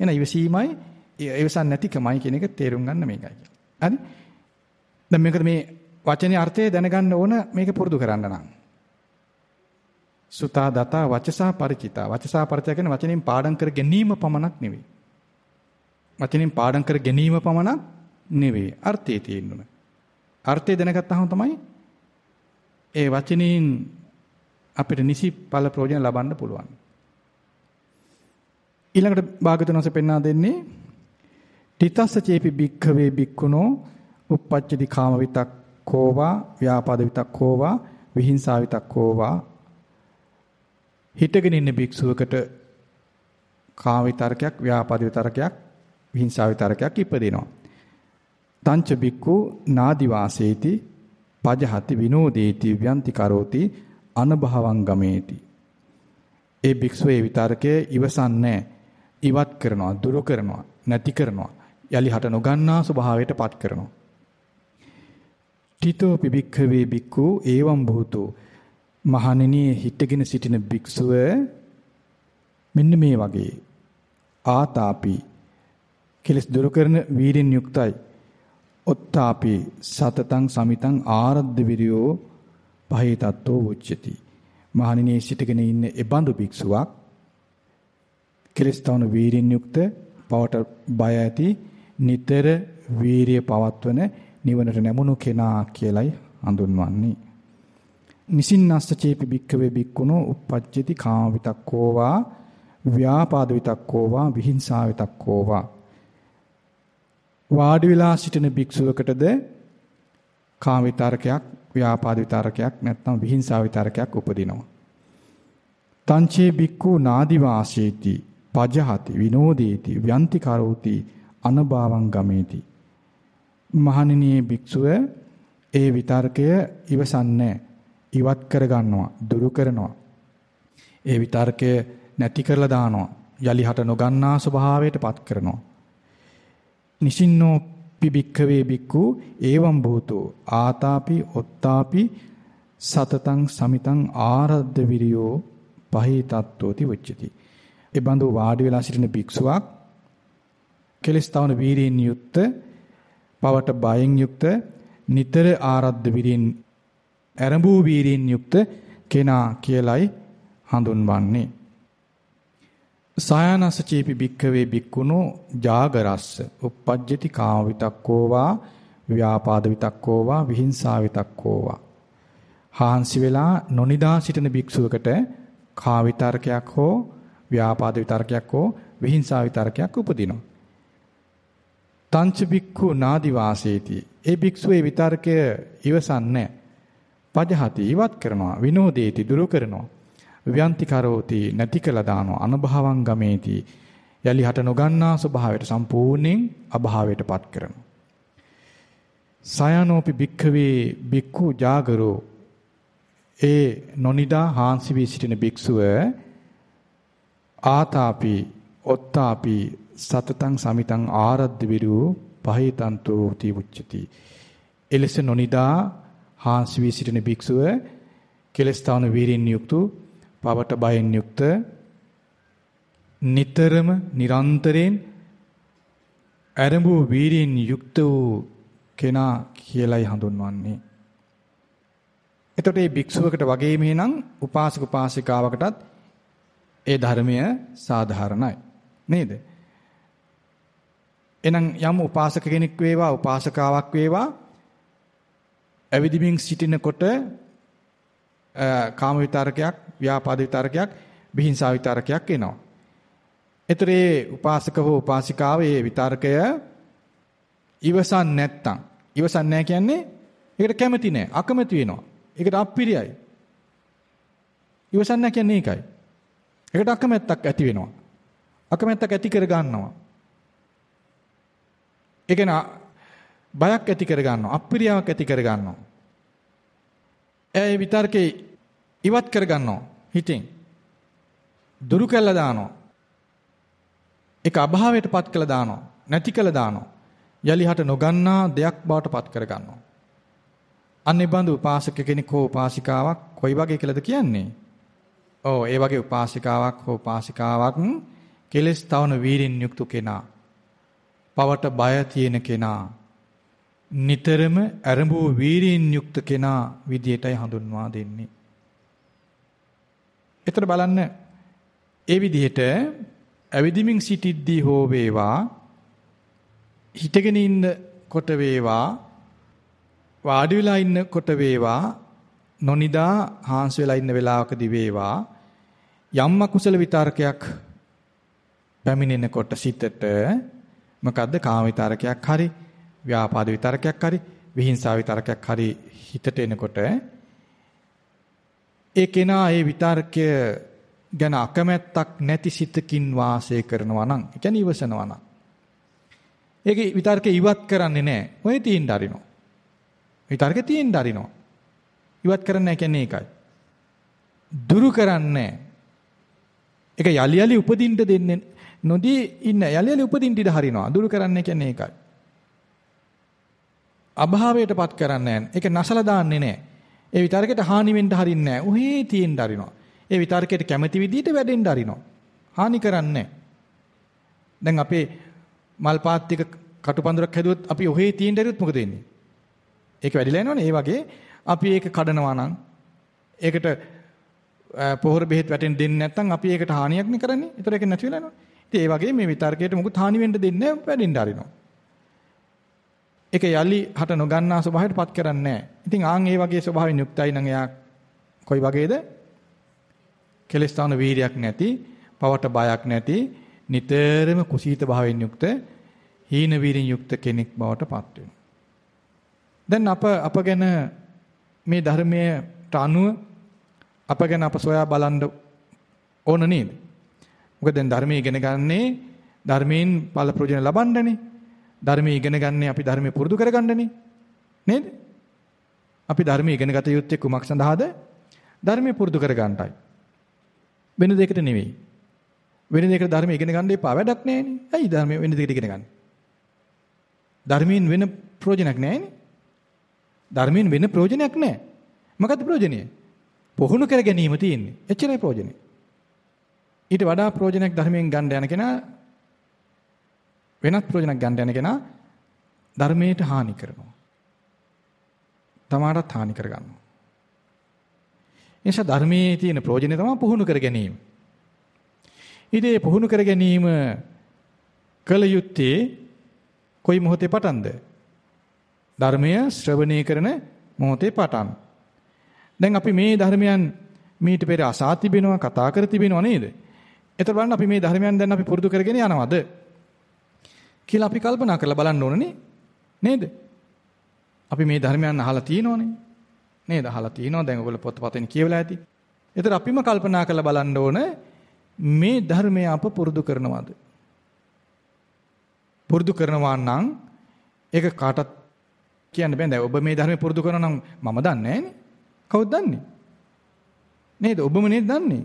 එන ඉවසීමයි ඉවසන් නැතිකමයි කියන එක තේරුම් ගන්න මේකයි කියලා. හරි? දැන් මේකට මේ වචනේ අර්ථය දැනගන්න ඕන මේක පුරුදු කරන්න නම්. සුතා දතා වචසා ಪರಿචිතා. වචසා ಪರಿචය කියන්නේ වචනෙන් පාඩම් කර ගැනීම පමණක් නෙවෙයි. වචනෙන් පාඩම් කර ගැනීම පමණක් නෙවෙයි. අර්ථය තියෙන්න ඕන. අර්ථය දැනගත්තාම තමයි ඒ වචනෙන් අපිට නිසි ඵල ප්‍රයෝජන ලබන්න පුළුවන්. ඊළඟට භාගතුනස පෙන්වා දෙන්නේ තිතස්ස චේපි භික්ඛවේ භික්ඛුනෝ uppajjati කාම විතක්කෝවා ව්‍යාපාද විතක්කෝවා විහිංසා විතක්කෝවා හිටගෙන ඉන්න භික්ෂුවකට කාම විතරකයක් ව්‍යාපාද විතරකයක් විහිංසා විතරකයක් ඉපදිනවා. තංච බික්කු නාදි වාසේති පජහති විනෝදේති ව්‍යන්ති කරෝති අනභවං ගමේති. ඒ භික්ෂුවේ විතරකයේ ඉවසන්නේ ඉවත් කරනවා දුරු කරනවා නැති කරනවා යලි හට නොගන්නා ස්වභාවයට පත් කරනවා. තිතෝ පිබික්ඛවේ බික්ඛු ඒවම් භූතෝ. මහණෙනි හිටගෙන සිටින භික්ෂුව මෙන්න මේ වගේ. ආතාපි. කෙලස් දුරු කරන වීරින් යුක්තයි. ඔත්තාපි. සතතං සමිතං ආරද්ධ විරියෝ පහේ තත්ත්වෝ උච්චති මහණෙනි සිටගෙන ඉන්න ඒ බඳු භික්ෂුවක් කෙලස්තවන වීරින් යුක්ත පවට බය ඇති නිතර වීරිය පවත්වන නිවනට නැමුණු කෙනා කියලයි හඳුන්වන්නේ. නිසින්නස්ස චේපි භික්කවේ භික්කුණෝ uppajjati කාම විතක්කෝවා ව්‍යාපාද විතක්කෝවා විහිංසා විතක්කෝවා වාඩි වෙලා සිටින භික්ෂුවකටද කාම විතරකයක් ව්‍යාපාද විතරකයක් නැත්නම් විහිංසා විතරකයක් උපදිනවා. තංචේ භික්ඛු නාදි වාසේති පජහති විනෝදේති ව්‍යන්ති කරෝති අනභවං ගමේති. මහණෙනි භික්ෂුව ඒ විතර්කය ඉවසන්නේ ඉවත් කර ගන්නවා දුරු කරනවා. ඒ විතර්කය නැති කරලා දානවා යලි හට නොගන්නා ස්වභාවයට පත් කරනවා. නිසින්නෝ පිබික්කවේ බික්කු ඒවම් භූතෝ ආතාපි ඔත්තාපි සතතං සමිතං ආරද්ධ විරියෝ පහී තත්ත්වෝති වච්චති. ඒ බඳු වාඩි වෙලා සිටින භික්ෂුවක් කෙලස් තවන වීරියෙන් යුක්ත පවට බයෙන් යුක්ත නිතර ආරද්ධ විරියෙන් ඇරඹූ වීරියෙන් යුක්ත කෙනා කියලයි හඳුන්වන්නේ. සායනස චේපි භික්ඛවේ භික්ඛුනෝ ජාගරස්ස. uppajjati කාම විතක්කෝවා ව්‍යාපාද විතක්කෝවා විහිංසා විතක්කෝවා. හාන්සි වෙලා නොනිදා සිටින භික්ෂුවකට කා විතර්කයක් හෝ ව්‍යාපාද විතර්කයක් හෝ විහිංසා විතර්කයක් උපදිනවා තංච බික්ඛු නාදි වාසේති. ඒ භික්ෂුවේ විතර්කය ඉවසන්නේ පජහති ඉවත් කරනවා විනෝදේති දුරු කරනවා. ව්‍යන්ති කරෝති නැති කළ දානවා අනුභවං ගමේති. යලි හට නොගන්නා ස්වභාවයට සම්පූර්ණයෙන් අභාවයටපත් කරනවා. සයනෝපි භික්ඛවේ භික්ඛු ජාගරෝ ඒ නොනිදා හාන්සි වී සිටින භික්ෂුව ආතාපි ඔත්තාපි සතතං සමිතං ආරද්ධ විරූ පහිතන්තෝ ති උච්චති. එලෙස නොනිදා හාන්සි වී සිටින භික්ෂුව කෙලස් තවන වීරින් යුක්තු පවට බයෙන් යුක්ත නිතරම නිරන්තරයෙන් ආරම්භ වීරින් යුක්ත වූ කෙනා කියලයි හඳුන්වන්නේ. එතකොට මේ භික්ෂුවකට වගේම එනං උපාසක උපාසිකාවකටත් ඒ ධර්මය සාධාරණයි. නේද? එනං යම් උපාසක කෙනෙක් වේවා උපාසකාවක් වේවා ඇවිදිමින් සිටිනකොට කාම විතරකයක්, ව්‍යාපාද විතරකයක්, විහිංසාව විතරකයක් එනවා. ඒතරේ උපාසක හෝ උපාසිකාව මේ විතරකය ඉවසන් නැත්තම් ඉවසන් නැහැ කියන්නේ ඒකට කැමති නැහැ අකමැති වෙනවා. ඒකට අප්පිරියයි. ඉවසන් නැහැ කියන්නේ ඒකයි. ඒකට අකමැත්තක් ඇති වෙනවා. අකමැත්තක් ඇති කර ගන්නවා. ඒ කියන්නේ බයක් ඇති කර ගන්නවා. අප්පිරියාවක් ඇති කර ගන්නවා. ඒ විතර්කේ ඉවත් කර ගන්නවා හිතෙන්. දුරු කළා දානවා. ඒක අභාවයටපත් කළා දානවා. නැති කළා දානවා. යලිහට නොගන්නා දෙයක් බවට පත් කර ගන්නවා. අන්නේ බඳු උපාසක කෙනෙක් හෝ උපාසිකාවක් කොයි වගේ කියලාද කියන්නේ? ඔව් ඒ වගේ උපාසිකාවක් හෝ උපාසිකාවක් කෙලස් තවන වීරින් යුක්ත කෙනා. පවට බය තියෙන කෙනා. නිතරම අරඹෝ වීරියෙන් යුක්ත කෙනා විදියටයි හඳුන්වා දෙන්නේ. එතන බලන්න ඒ විදිහට ඇවිදිමින් සිටිද්දී හෝ වේවා හිටගෙන ඉන්න කොට වේවා වාඩි වෙලා ඉන්න කොට වේවා නොනිදා හාන්ස් වෙලා ඉන්න වෙලාවකදී වේවා යම් අකුසල විතරකයක් පැමිණෙනකොට සිතට මොකද්ද කාම විතරකයක් හරි ව්‍යාපාද විතරකයක් හරි විහිංසාව විතරකයක් හරි හිතට එනකොට ඒ කෙනා ඒ විතරකය ගැන අකමැත්තක් නැති සිතකින් වාසය කරනවා නම් ඒ කියන්නේ ඉවසනවා නම් ඒක විතරකේ ඉවත් කරන්නේ නැහැ. ඔය තියෙන්න අරිනවා. විතරකේ තියෙන්න අරිනවා. ඉවත් කරන්නේ නැහැ කියන්නේ ඒකයි. දුරු කරන්නේ ඒක යලි යලි උපදින්න දෙන්නේ නොදී ඉන්න යලි යලි උපදින්න ඉඩ හරිනවා. දුරු කරන්නේ කියන්නේ ඒකයි. අභාවයටපත් කරන්නේ නැහැ. ඒක නැසලා දාන්නේ නැහැ. ඒ විතරකයට හානි වෙන්න හරින්නේ නැහැ. උහේ තියෙන්න හරිනවා. ඒ විතරකයට කැමැති විදිහට වැඩෙන්න හරිනවා. හානි කරන්නේ දැන් අපේ මල් පාත්තික කටුපඳුරක් හැදුවොත් අපි ඔහේ තියෙන්න හරියොත් මොකද වෙන්නේ? ඒක වැඩිලා යනවනේ. ඒ වගේ අපි ඒක කඩනවා නම් ඒකට පොහොර බෙහෙත් වැටෙන්න දෙන්නේ නැත්නම් අපි ඒකට හානියක් නේ කරන්නේ. ඒතර ඒක නැති වෙලා යනවා. ඉතින් ඒ වගේ මේ විතර්කයට මොකුත් හානි වෙන්න දෙන්නේ නැහැ වැඩෙන්න හරිනවා. ඒක යලි හට නොගන්නා ස්වභාවයටපත් කරන්නේ නැහැ. ඉතින් ආන් ඒ වගේ ස්වභාවයෙන් යුක්තයි නම් එයා කොයි වගේද? කෙලස් තවන වීරියක් නැති, පවට බයක් නැති, නිතරම කුසීත භාවයෙන් යුක්ත, හීන වීරියෙන් යුක්ත කෙනෙක් බවටපත් වෙනවා. දැන් අප අප ගැන මේ ධර්මයට අනුව අප ගැන අප සොයා බලන්න ඕන නේද? මොකද දැන් ධර්මයේ ඉගෙන ගන්නේ ධර්මයෙන් ඵල ප්‍රයෝජන ලබන්නනේ. ධර්මයේ ඉගෙන ගන්නේ අපි ධර්මයේ පුරුදු කරගන්නනේ. නේද? අපි ධර්මයේ ඉගෙන ගත යුත්තේ කුමක් සඳහාද? ධර්මයේ පුරුදු කරගන්නටයි. වෙන දෙයකට නෙවෙයි. වෙන දෙයකට ධර්මයේ ඉගෙන ගන්න එපා වැඩක් නැහැනේ. ඇයි ධර්මයේ වෙන දෙයකට ඉගෙන ගන්න? ධර්මයෙන් වෙන ප්‍රයෝජනයක් නැහැනේ. ධර්මයෙන් වෙන ප්‍රයෝජනයක් නැහැ. මොකද්ද ප්‍රයෝජනය? පුහුණු කර ගැනීම තියෙන්නේ. එච්චරයි ප්‍රයෝජනය. ඊට වඩා ප්‍රයෝජනයක් ධර්මයෙන් ගන්න යන කෙනා වෙනත් ප්‍රයෝජනක් ගන්න යන කෙනා ධර්මයට හානි කරනවා. තමාටත් හානි කර ගන්නවා. එනිසා ධර්මයේ තියෙන ප්‍රයෝජනය තමයි පුහුණු කර ගැනීම. ඊට පුහුණු කර ගැනීම කල යුත්තේ කොයි මොහොතේ පටන්ද? ධර්මය ශ්‍රවණය කරන මොහොතේ පටන්. දැන් අපි මේ ධර්මයන් මීට පෙර අසා තිබෙනවා කතා කර තිබෙනවා නේද? එතකොට බලන්න අපි මේ ධර්මයන් දැන් අපි පුරුදු කරගෙන යනවද? කියලා අපි කල්පනා කරලා බලන්න ඕනනේ නේද? අපි මේ ධර්මයන් අහලා තියෙනවනේ. නේද? අහලා තියෙනවා. දැන් ඔයගොල්ලෝ පොත්පතෙන් කියවලා ඇති. ඒතර අපිම කල්පනා කරලා බලන්න ඕන මේ ධර්මය අප පුරුදු කරනවද? පුරුදු කරනවා නම් ඒක කාටත් කියන්න බෑ. දැන් ඔබ මේ ධර්මය පුරුදු කරනවා නම් මම දන්නේ නෑනේ. කවුද දන්නේ? නේද? ඔබම නේද දන්නේ?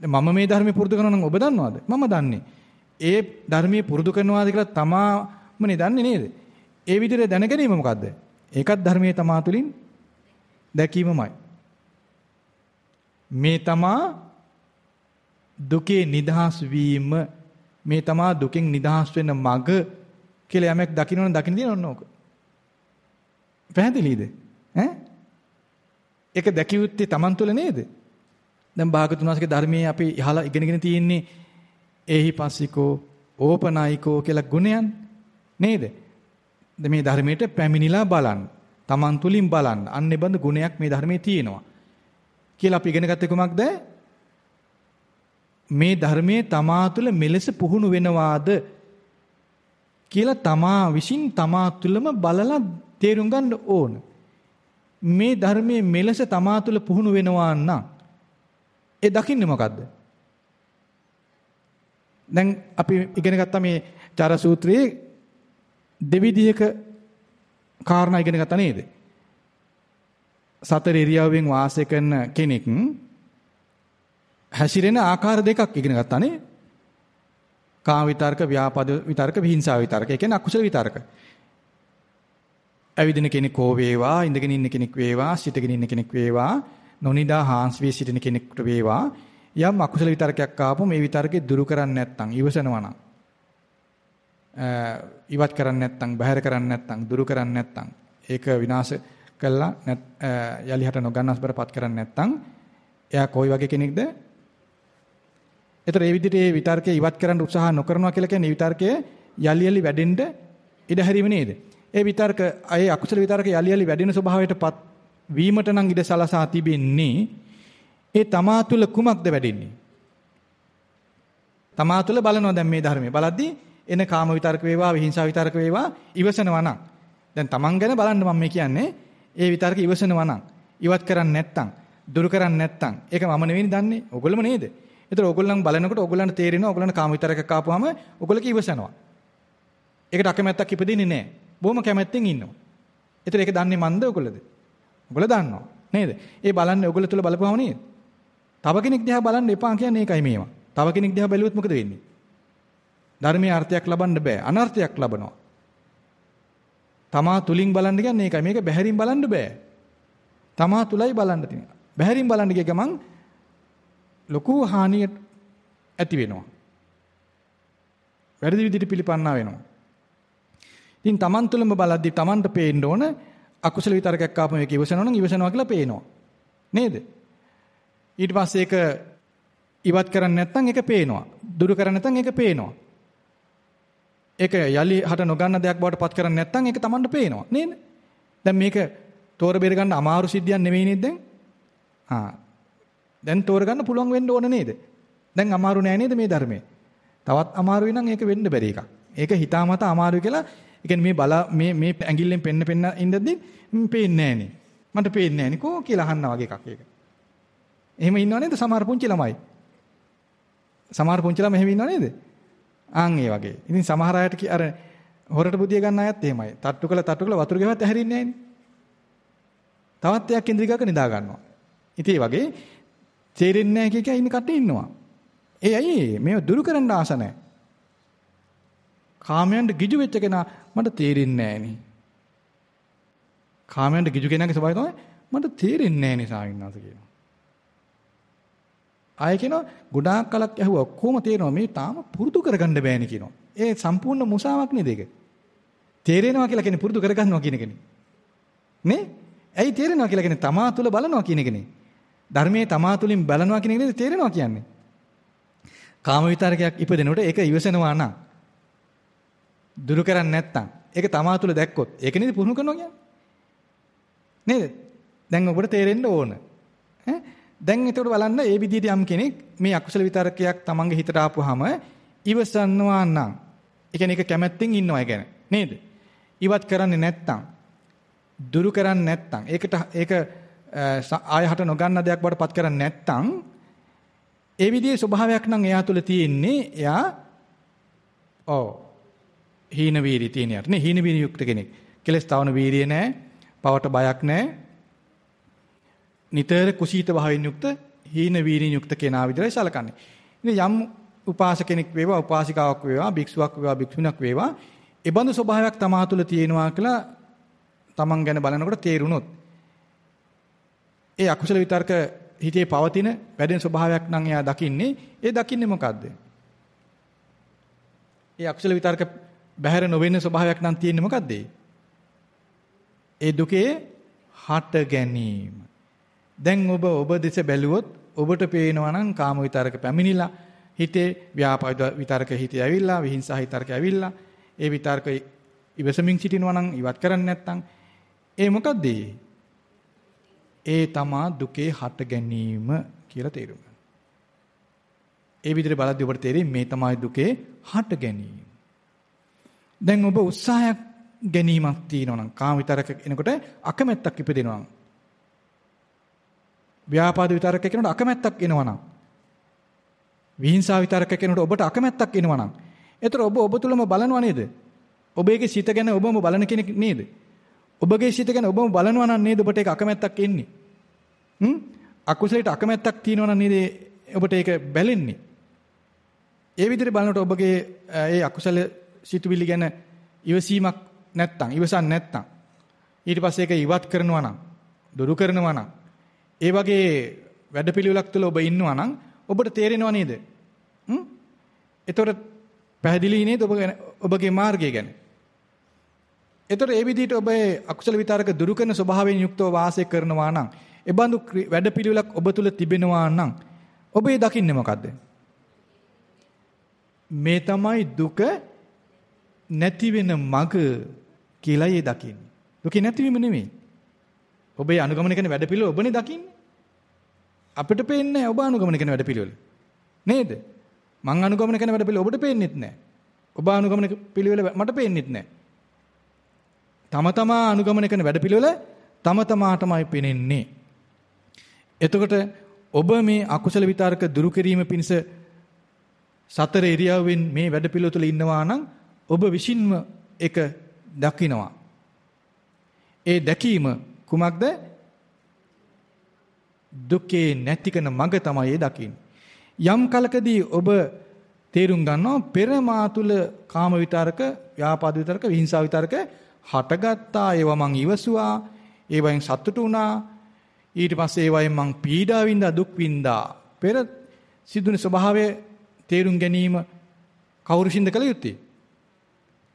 මම මේ ධර්මය පුරුදු කරනවා නම් ඔබ දන්නවද? මම දන්නේ. ඒ ධර්මයේ පුරුදු කරනවාද කියලා තමාමනේ දන්නේ නේද? ඒ විදිහට දැන ගැනීම මොකද්ද? ඒකත් ධර්මයේ තමා තුලින් දැකීමමයි. මේ තමා දුකේ නිදහස් වීම මේ තමා දුකෙන් නිදහස් වෙන්න මග කියලා යමෙක් දකින්නොත් දකින්න තියෙන ඕක. පැහැදිලිද? ඈ? ඒක දැකියුත්තේ Taman තුල නේද? දැන් භාගතුන් වහන්සේගේ ධර්මයේ අපි අහලා ඉගෙනගෙන තියෙන්නේ ඒහි පස්සිකෝ ඕපනායිකෝ කියලා ගුණයන් නේද? මේ ධර්මයට පැමිණිලා බලන්න. Taman තුලින් බලන්න. අන්නේ බඳු ගුණයක් මේ ධර්මයේ තියෙනවා. කියලා අපි ඉගෙන ගත්තේ කොමක්ද? මේ ධර්මයේ තමා තුළ මෙලෙස පුහුණු වෙනවාද කියලා තමා විසින් තමා තුළම බලලා තේරුම් ගන්න ඕන. මේ ධර්මයේ මෙලෙස තමා තුළ පුහුණු වෙනවා නම් ඒ දකින්නේ මොකද්ද? දැන් අපි ඉගෙන ගත්තා මේ චාර සූත්‍රයේ දෙවිදියක කාරණා ඉගෙන ගත්තා නේද? සතර ඉරියව්වෙන් වාසය කරන කෙනෙක් හැසිරෙන ආකාර දෙකක් ඉගෙන ගත්තානේ. කාම විතර්ක, ව්‍යාපද විතර්ක, විහිංසාව විතර්ක. ඒ කියන්නේ අකුසල විතර්ක. ඇවිදින කෙනෙක් හෝ වේවා, ඉඳගෙන ඉන්න කෙනෙක් වේවා, සිටගෙන ඉන්න කෙනෙක් වේවා, නොනිදා හාන්ස් වී සිටින කෙනෙකුට වේවා, යම් අකුසල විතර්කයක් ආපු මේ විතර්කේ දුරු කරන්නේ නැත්නම් ඉවසනවා නම් ඉවත් කරන්නේ නැත්නම් බහැර කරන්නේ නැත්නම් දුරු කරන්නේ නැත්නම් ඒක විනාශ කළා යලි හට නොගන්නස් බරපත් කරන්නේ නැත්නම් එයා කොයි වගේ කෙනෙක්ද ඒතර ඒ විදිහට ඒ විතර්කය ඉවත් කරන්න උත්සාහ නොකරනවා කියලා කියන්නේ විතර්කය යලි යලි වැඩෙන්න ඉඩ හැරීම නේද? ඒ විතර්ක අය අකුසල විතර්ක යලි යලි වැඩෙන ස්වභාවයටපත් වීමට නම් ඉඩ සලසා තිබෙන්නේ ඒ තමා තුළ කුමක්ද වැඩෙන්නේ? තමා තුළ බලනවා දැන් මේ ධර්මයේ. බලද්දී එන කාම විතර්ක වේවා, විහිංසාව විතර්ක වේවා ඉවසනවා නම්. දැන් තමන් ගැන බලන්න මම මේ කියන්නේ ඒ විතර්ක ඉවසනවා නම් ඉවත් කරන්නේ නැත්තම් දුරු කරන්නේ නැත්තම් ඒක මම නෙවෙයි දන්නේ. ඔයගොල්ලෝම නේද? ඒතර ඕගොල්ලන් බලනකොට ඕගොල්ලන්ට තේරෙනවා ඕගොල්ලන් කාම විතරකයක් ආපුවාම ඕගොල්ලෝ කිවසනවා. ඒකට අකමැත්තක් ඉපදින්නේ නැහැ. බොහොම කැමැත්තෙන් ඉන්නවා. ඒතර ඒක දන්නේ මන්ද ඕගොල්ලෝද? ඕගොල්ලෝ දන්නවා. නේද? ඒ බලන්නේ ඕගොල්ලෝ තුල බලපුවම නේද? තව කෙනෙක් දිහා බලන්න එපා කියන්නේ ඒකයි මේවා. තව කෙනෙක් දිහා බැලුවොත් මොකද වෙන්නේ? ධර්මයේ අර්ථයක් ලබන්න බෑ. අනර්ථයක් ලබනවා. තමා තුලින් බලන්න කියන්නේ ඒකයි. මේක බැහැරින් බලන්න බෑ. තමා තුලයි බලන්න තියෙනවා. බැහැරින් බලන්න ගිය ගමන් ලොකු හානියක් ඇති වෙනවා. වැරදි විදිහට පිළිපන්නා වෙනවා. ඉතින් Taman තුලම බලද්දි Tamanට පේන්න ඕන අකුසල විතරකයක් ආපම ඒක ඉවසනවා නම් ඉවසනවා කියලා පේනවා. නේද? ඊට පස්සේ ඒක ඉවත් කරන්නේ නැත්නම් ඒක පේනවා. දුරු කරන්නේ නැත්නම් ඒක පේනවා. ඒක යලි හට නොගන්න දෙයක් බවට පත් කරන්නේ නැත්නම් ඒක Tamanට පේනවා. නේද? දැන් මේක තෝර බේර ගන්න අමාරු සිද්ධියක් නෙවෙයි නේද දැන්? ආ දැන් තෝරගන්න පුළුවන් වෙන්න ඕන නේද? දැන් අමාරු නෑ නේද මේ ධර්මයේ? තවත් අමාරුයි නම් ඒක වෙන්න බැරි එකක්. ඒක හිතාමතා අමාරුයි කියලා ඒ කියන්නේ මේ බල මේ මේ ඇඟිල්ලෙන් පෙන්න පෙන්න ඉඳද්දි පේන්නේ නෑනේ. මට පේන්නේ නෑනේ කෝ කියලා අහන්නා වගේ එකක් ඒක. එහෙම ඉන්නව නේද සමහර පුංචි ළමයි? සමහර පුංචි ළමයි එහෙම ඉන්නව නේද? ආන් ඒ වගේ. ඉතින් සමහර අයට අර හොරට බුදිය ගන්න අයත් එහෙමයි. තට්ටු කළ තට්ටු කළ වතුර ගෙවත් ඇහැරින්නේ නෑනේ. තවත් එයක් ඉන්ද්‍රියක නිදා ගන්නවා. ඉතින් ඒ වගේ තේරෙන්නේ නැහැ කිය කිය ඉන්න කට්ටිය ඉන්නවා. ඒ ඇයි මේව දුරු කරන්න ආස නැහැ. කාමයන්ට ගිජු වෙච්ච කෙනා මට තේරෙන්නේ නැහැ නේ. කාමයන්ට ගිජු කෙනාගේ ස්වභාවය තමයි මට තේරෙන්නේ නැහැ නේ සාවින්නාස කියනවා. ආයෙ කියනවා ගොඩාක් කලක් ඇහුවා කොහොම තේරෙනව මේ තාම පුරුදු කරගන්න බෑනේ කියනවා. ඒ සම්පූර්ණ මුසාවක් නේද ඒක? තේරෙනවා කියලා කියන්නේ පුරුදු කරගන්නවා කියන එකනේ. නේ? ඇයි තේරෙනවා කියලා කියන්නේ තමා තුළ බලනවා කියන එකනේ. ධර්මයේ තමා තුළින් බලනවා කියන එක තේරෙනවා කියන්නේ. කාම විතරකයක් ඉපදෙනකොට ඒක ඉවසනවා නම් දුරු කරන්නේ නැත්තම් ඒක තමා තුළ දැක්කොත් ඒක නේද පුහුණු කරනවා කියන්නේ. නේද? දැන් ඔබට තේරෙන්න ඕන. ඈ දැන් එතකොට බලන්න මේ විදිහට යම් කෙනෙක් මේ අකුසල විතරකයක් තමන්ගේ හිතට ආපුවාම ඉවසන්නවා නම් ඒ කියන්නේ ඒක කැමැත්තෙන් ඉන්නවා කියන්නේ නේද? ඉවත් කරන්නේ නැත්තම් දුරු කරන්නේ නැත්තම් ඒකට ඒක ආයහට නොගන්න දෙයක් බවට පත් කරන්නේ නැත්නම් ඒ විදිහේ ස්වභාවයක් නම් එයා තුල තියෙන්නේ එයා ඔව් හීන වීරිය තියෙන යට නේ හීන වීරිය යුක්ත කෙනෙක් කෙලස් තවන වීරිය නැහැ පවට බයක් නැහැ නිතර කුසීත භාවයෙන් යුක්ත හීන වීරිය යුක්ත කෙනා විදිහට සැලකන්නේ ඉතින් යම් උපාසක කෙනෙක් වේවා උපාසිකාවක් වේවා භික්ෂුවක් වේවා භික්ෂුණක් වේවා ඒ බඳු ස්වභාවයක් තමා තුළ තියෙනවා කියලා තමන් ගැන බලනකොට තේරුණොත් ඒ අකුසල විතර්ක හිතේ පවතින වැඩෙන ස්වභාවයක් නම් එයා දකින්නේ. ඒ දකින්නේ මොකද්ද? ඒ අකුසල විතර්ක බැහැර නොවෙන ස්වභාවයක් නම් තියෙන්නේ මොකද්ද? ඒ දුකේ හට ගැනීම. දැන් ඔබ ඔබ දෙස බැලුවොත් ඔබට පේනවා නම් කාම විතරක පැමිණිලා හිතේ ව්‍යාපාද විතරක හිතේ ඇවිල්ලා විහිංසා විතරක ඇවිල්ලා ඒ විතරක ඉවසමින් සිටිනවා නම් ඉවත් කරන්නේ නැත්නම් ඒ මොකද්ද ඒ තමා දුකේ හට ගැනීම කියලා තේරුම් ගන්න. ඒ විදිහට බලද්දී ඔබට තේරෙයි මේ තමයි දුකේ හට ගැනීම. දැන් ඔබ උත්සාහයක් ගැනීමක් තියෙනවා නම් කාම විතරක එනකොට අකමැත්තක් ඉපදෙනවා නම් ව්‍යාපාද විතරක කෙනෙකුට අකමැත්තක් එනවා නම් විහිංසාව විතරක කෙනෙකුට ඔබට අකමැත්තක් එනවා නම් එතකොට ඔබ ඔබ තුලම බලනවා නේද? ඔබේගේ සිත ගැන ඔබම බලන කෙනෙක් නේද? ඔබගේ සිත ගැන ඔබම බලනවා නම් නේද ඔබට ඒක අකමැත්තක් එන්නේ? හ්ම්? අකුසලයට අකමැත්තක් තියෙනවා නම් නේද ඔබට ඒක බැලෙන්නේ? ඒ විදිහට බලනකොට ඔබගේ ඒ අකුසල සිතුවිලි ගැන ඉවසීමක් නැත්තම් ඉවසන් නැත්තම් ඊට පස්සේ ඒක ඉවත් කරනවා නම් දුරු කරනවා නම් ඒ වගේ වැඩපිළිවෙලක් තුළ ඔබ ඉන්නවා නම් ඔබට තේරෙනව නේද? හ්ම්? එතකොට පැහැදිලි නේද ඔබ ඔබගේ මාර්ගය ගැන? එතකොට ඒ විදිහට ඔබ අකුසල විතරක දුරු කරන ස්වභාවයෙන් යුක්තව වාසය කරනවා නම් ඒ බඳු වැඩපිළිවෙලක් ඔබ තුල තිබෙනවා නම් ඔබ ඒ දකින්නේ මොකද්ද? මේ තමයි දුක නැති වෙන මග කියලා ඒ දකින්නේ. දුකේ නැතිවීම නෙමෙයි. ඔබේ අනුගමනය කරන වැඩපිළිවෙල ඔබනේ දකින්නේ. අපිට පේන්නේ ඔබ අනුගමනය කරන වැඩපිළිවෙල. නේද? මං අනුගමනය කරන වැඩපිළිවෙල ඔබට පේන්නේත් නැහැ. ඔබ අනුගමනය පිළිවෙල මට පේන්නේත් නැහැ. තම තමා අනුගමනය කරන වැඩපිළිවෙල තම තමාටමයි පේන්නේ. එතකොට ඔබ මේ අකුසල විතරක දුරු කිරීම පිණිස සතර ඉරියව්වෙන් මේ වැඩපිළිවෙල තුළ ඉන්නවා නම් ඔබ විසින්ම එක දකිනවා. ඒ දැකීම කුමක්ද? දුකේ නැති කරන මඟ තමයි ඒ දකින්නේ. යම් කලකදී ඔබ තේරුම් ගන්නවා පෙර මා තුල කාම විතරක, ව්‍යාපාද විතරක, විහිංසාව විතරක හටගත්තා. ඒවා මං ඉවසුවා. ඒවෙන් සතුටු වුණා. ඊට පස්සේ ඒවයෙන් මං පීඩා වින්දා, දුක් වින්දා. පෙර සිදුන ස්වභාවය තේරුම් ගැනීම කවුරුසින්ද කළ යුත්තේ?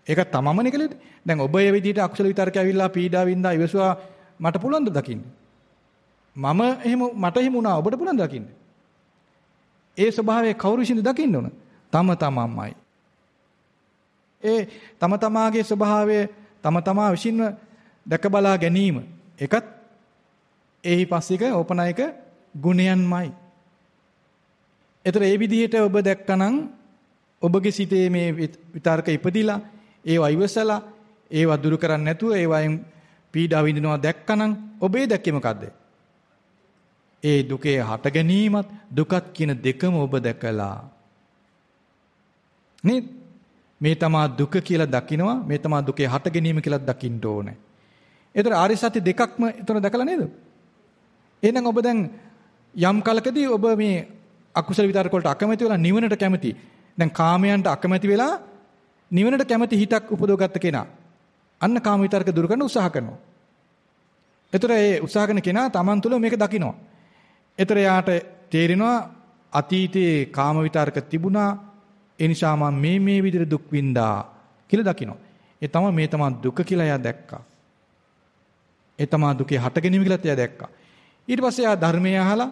ඒක තමමනේ කළේ. දැන් ඔබ ඒ විදිහට අකුසල විතරක ඇවිල්ලා පීඩා වින්දා ඉවසුවා මට පුළුවන් ද දකින්න? මම එහෙම මට එහෙම වුණා ඔබට පුළුවන් දකින්න? ඒ ස්වභාවය කවුරු විසින්ද දකින්න ඕන? තම තමන්මයි. ඒ තම තමාගේ ස්වභාවය තම තමා විසින්ම දැක බලා ගැනීම එකත් එහි පස්සික ඕපනායක ගුණයන්මයි. ඒතර ඒ විදිහට ඔබ දැක්කනම් ඔබගේ සිතේ මේ විතර්ක ඉපදිලා ඒවා ඉවසලා ඒවා දුරු කරන්නේ නැතුව ඒවායින් පීඩා විඳිනවා දැක්කනම් ඔබේ දැක්කේ මොකද්ද? ඒ දුකේ හට ගැනීමත් දුකත් කියන දෙකම ඔබ දැකලා නේද? මේ තමා දුක කියලා දකිනවා මේ තමා දුකේ හට ගැනීම කියලා දකින්න ඕනේ. ඒතර ආර්ය සත්‍ය දෙකක්ම ඒතර දැකලා නේද? එහෙනම් ඔබ දැන් යම් කලකදී ඔබ මේ අකුසල විතරක වලට අකමැති වෙලා නිවනට කැමති. දැන් කාමයන්ට අකමැති වෙලා නිවනට කැමති හිතක් උපදවගත්ත කෙනා. අන්න කාම විතරක දුරු කරන්න උත්සාහ කරනවා. ඒතර ඒ උත්සාහ කරන කෙනා Taman තුල මේක දකිනවා. ඒතර යාට තේරෙනවා අතීතයේ කාම විතරක තිබුණා. ඒ නිසා මම මේ මේ විදිහට දුක් විඳා කියලා දකිනවා. ඒ තමයි මේ තමයි දුක කියලා එයා දැක්කා. ඒ තමයි දුකේ හට ගැනීම කියලා එයා දැක්කා. ඊට පස්සේ එයා ධර්මය අහලා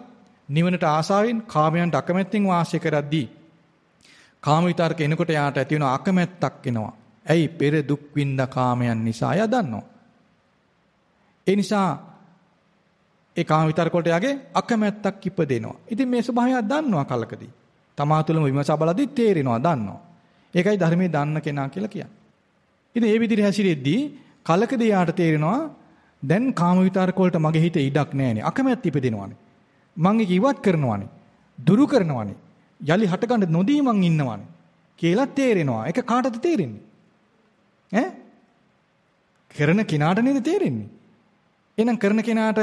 නිවනට ආසාවෙන් කාමයන්ට අකමැත්තෙන් වාසය කරද්දී කාම විතරක එනකොට යාට ඇති වෙන අකමැත්තක් එනවා. ඇයි පෙර දුක් විඳ කාමයන් නිසා එයා දන්නවා. ඒ නිසා ඒ කාම විතරක වලට යාගේ අකමැත්තක් ඉපදෙනවා. ඉතින් මේ ස්වභාවය දන්නවා කලකදී. තමා තුළම විමසා බලද්දි තේරෙනවා දන්නවා. ඒකයි ධර්මයේ දන්න කෙනා කියලා කියන්නේ. ඉතින් මේ විදිහට හැසිරෙද්දී කලකදී යාට තේරෙනවා දැන් කාම විතරක වලට මගේ හිතේ ඉඩක් නැහැනේ. අකමැත්ත ඉපදෙනවානේ. මං ඒක ඉවත් කරනවානේ. දුරු කරනවානේ. යලි හටගන්න නොදී මං ඉන්නවානේ. කියලා තේරෙනවා. ඒක කාටද තේරෙන්නේ? ඈ? කරන කෙනාට නේද තේරෙන්නේ? එහෙනම් කරන කෙනාට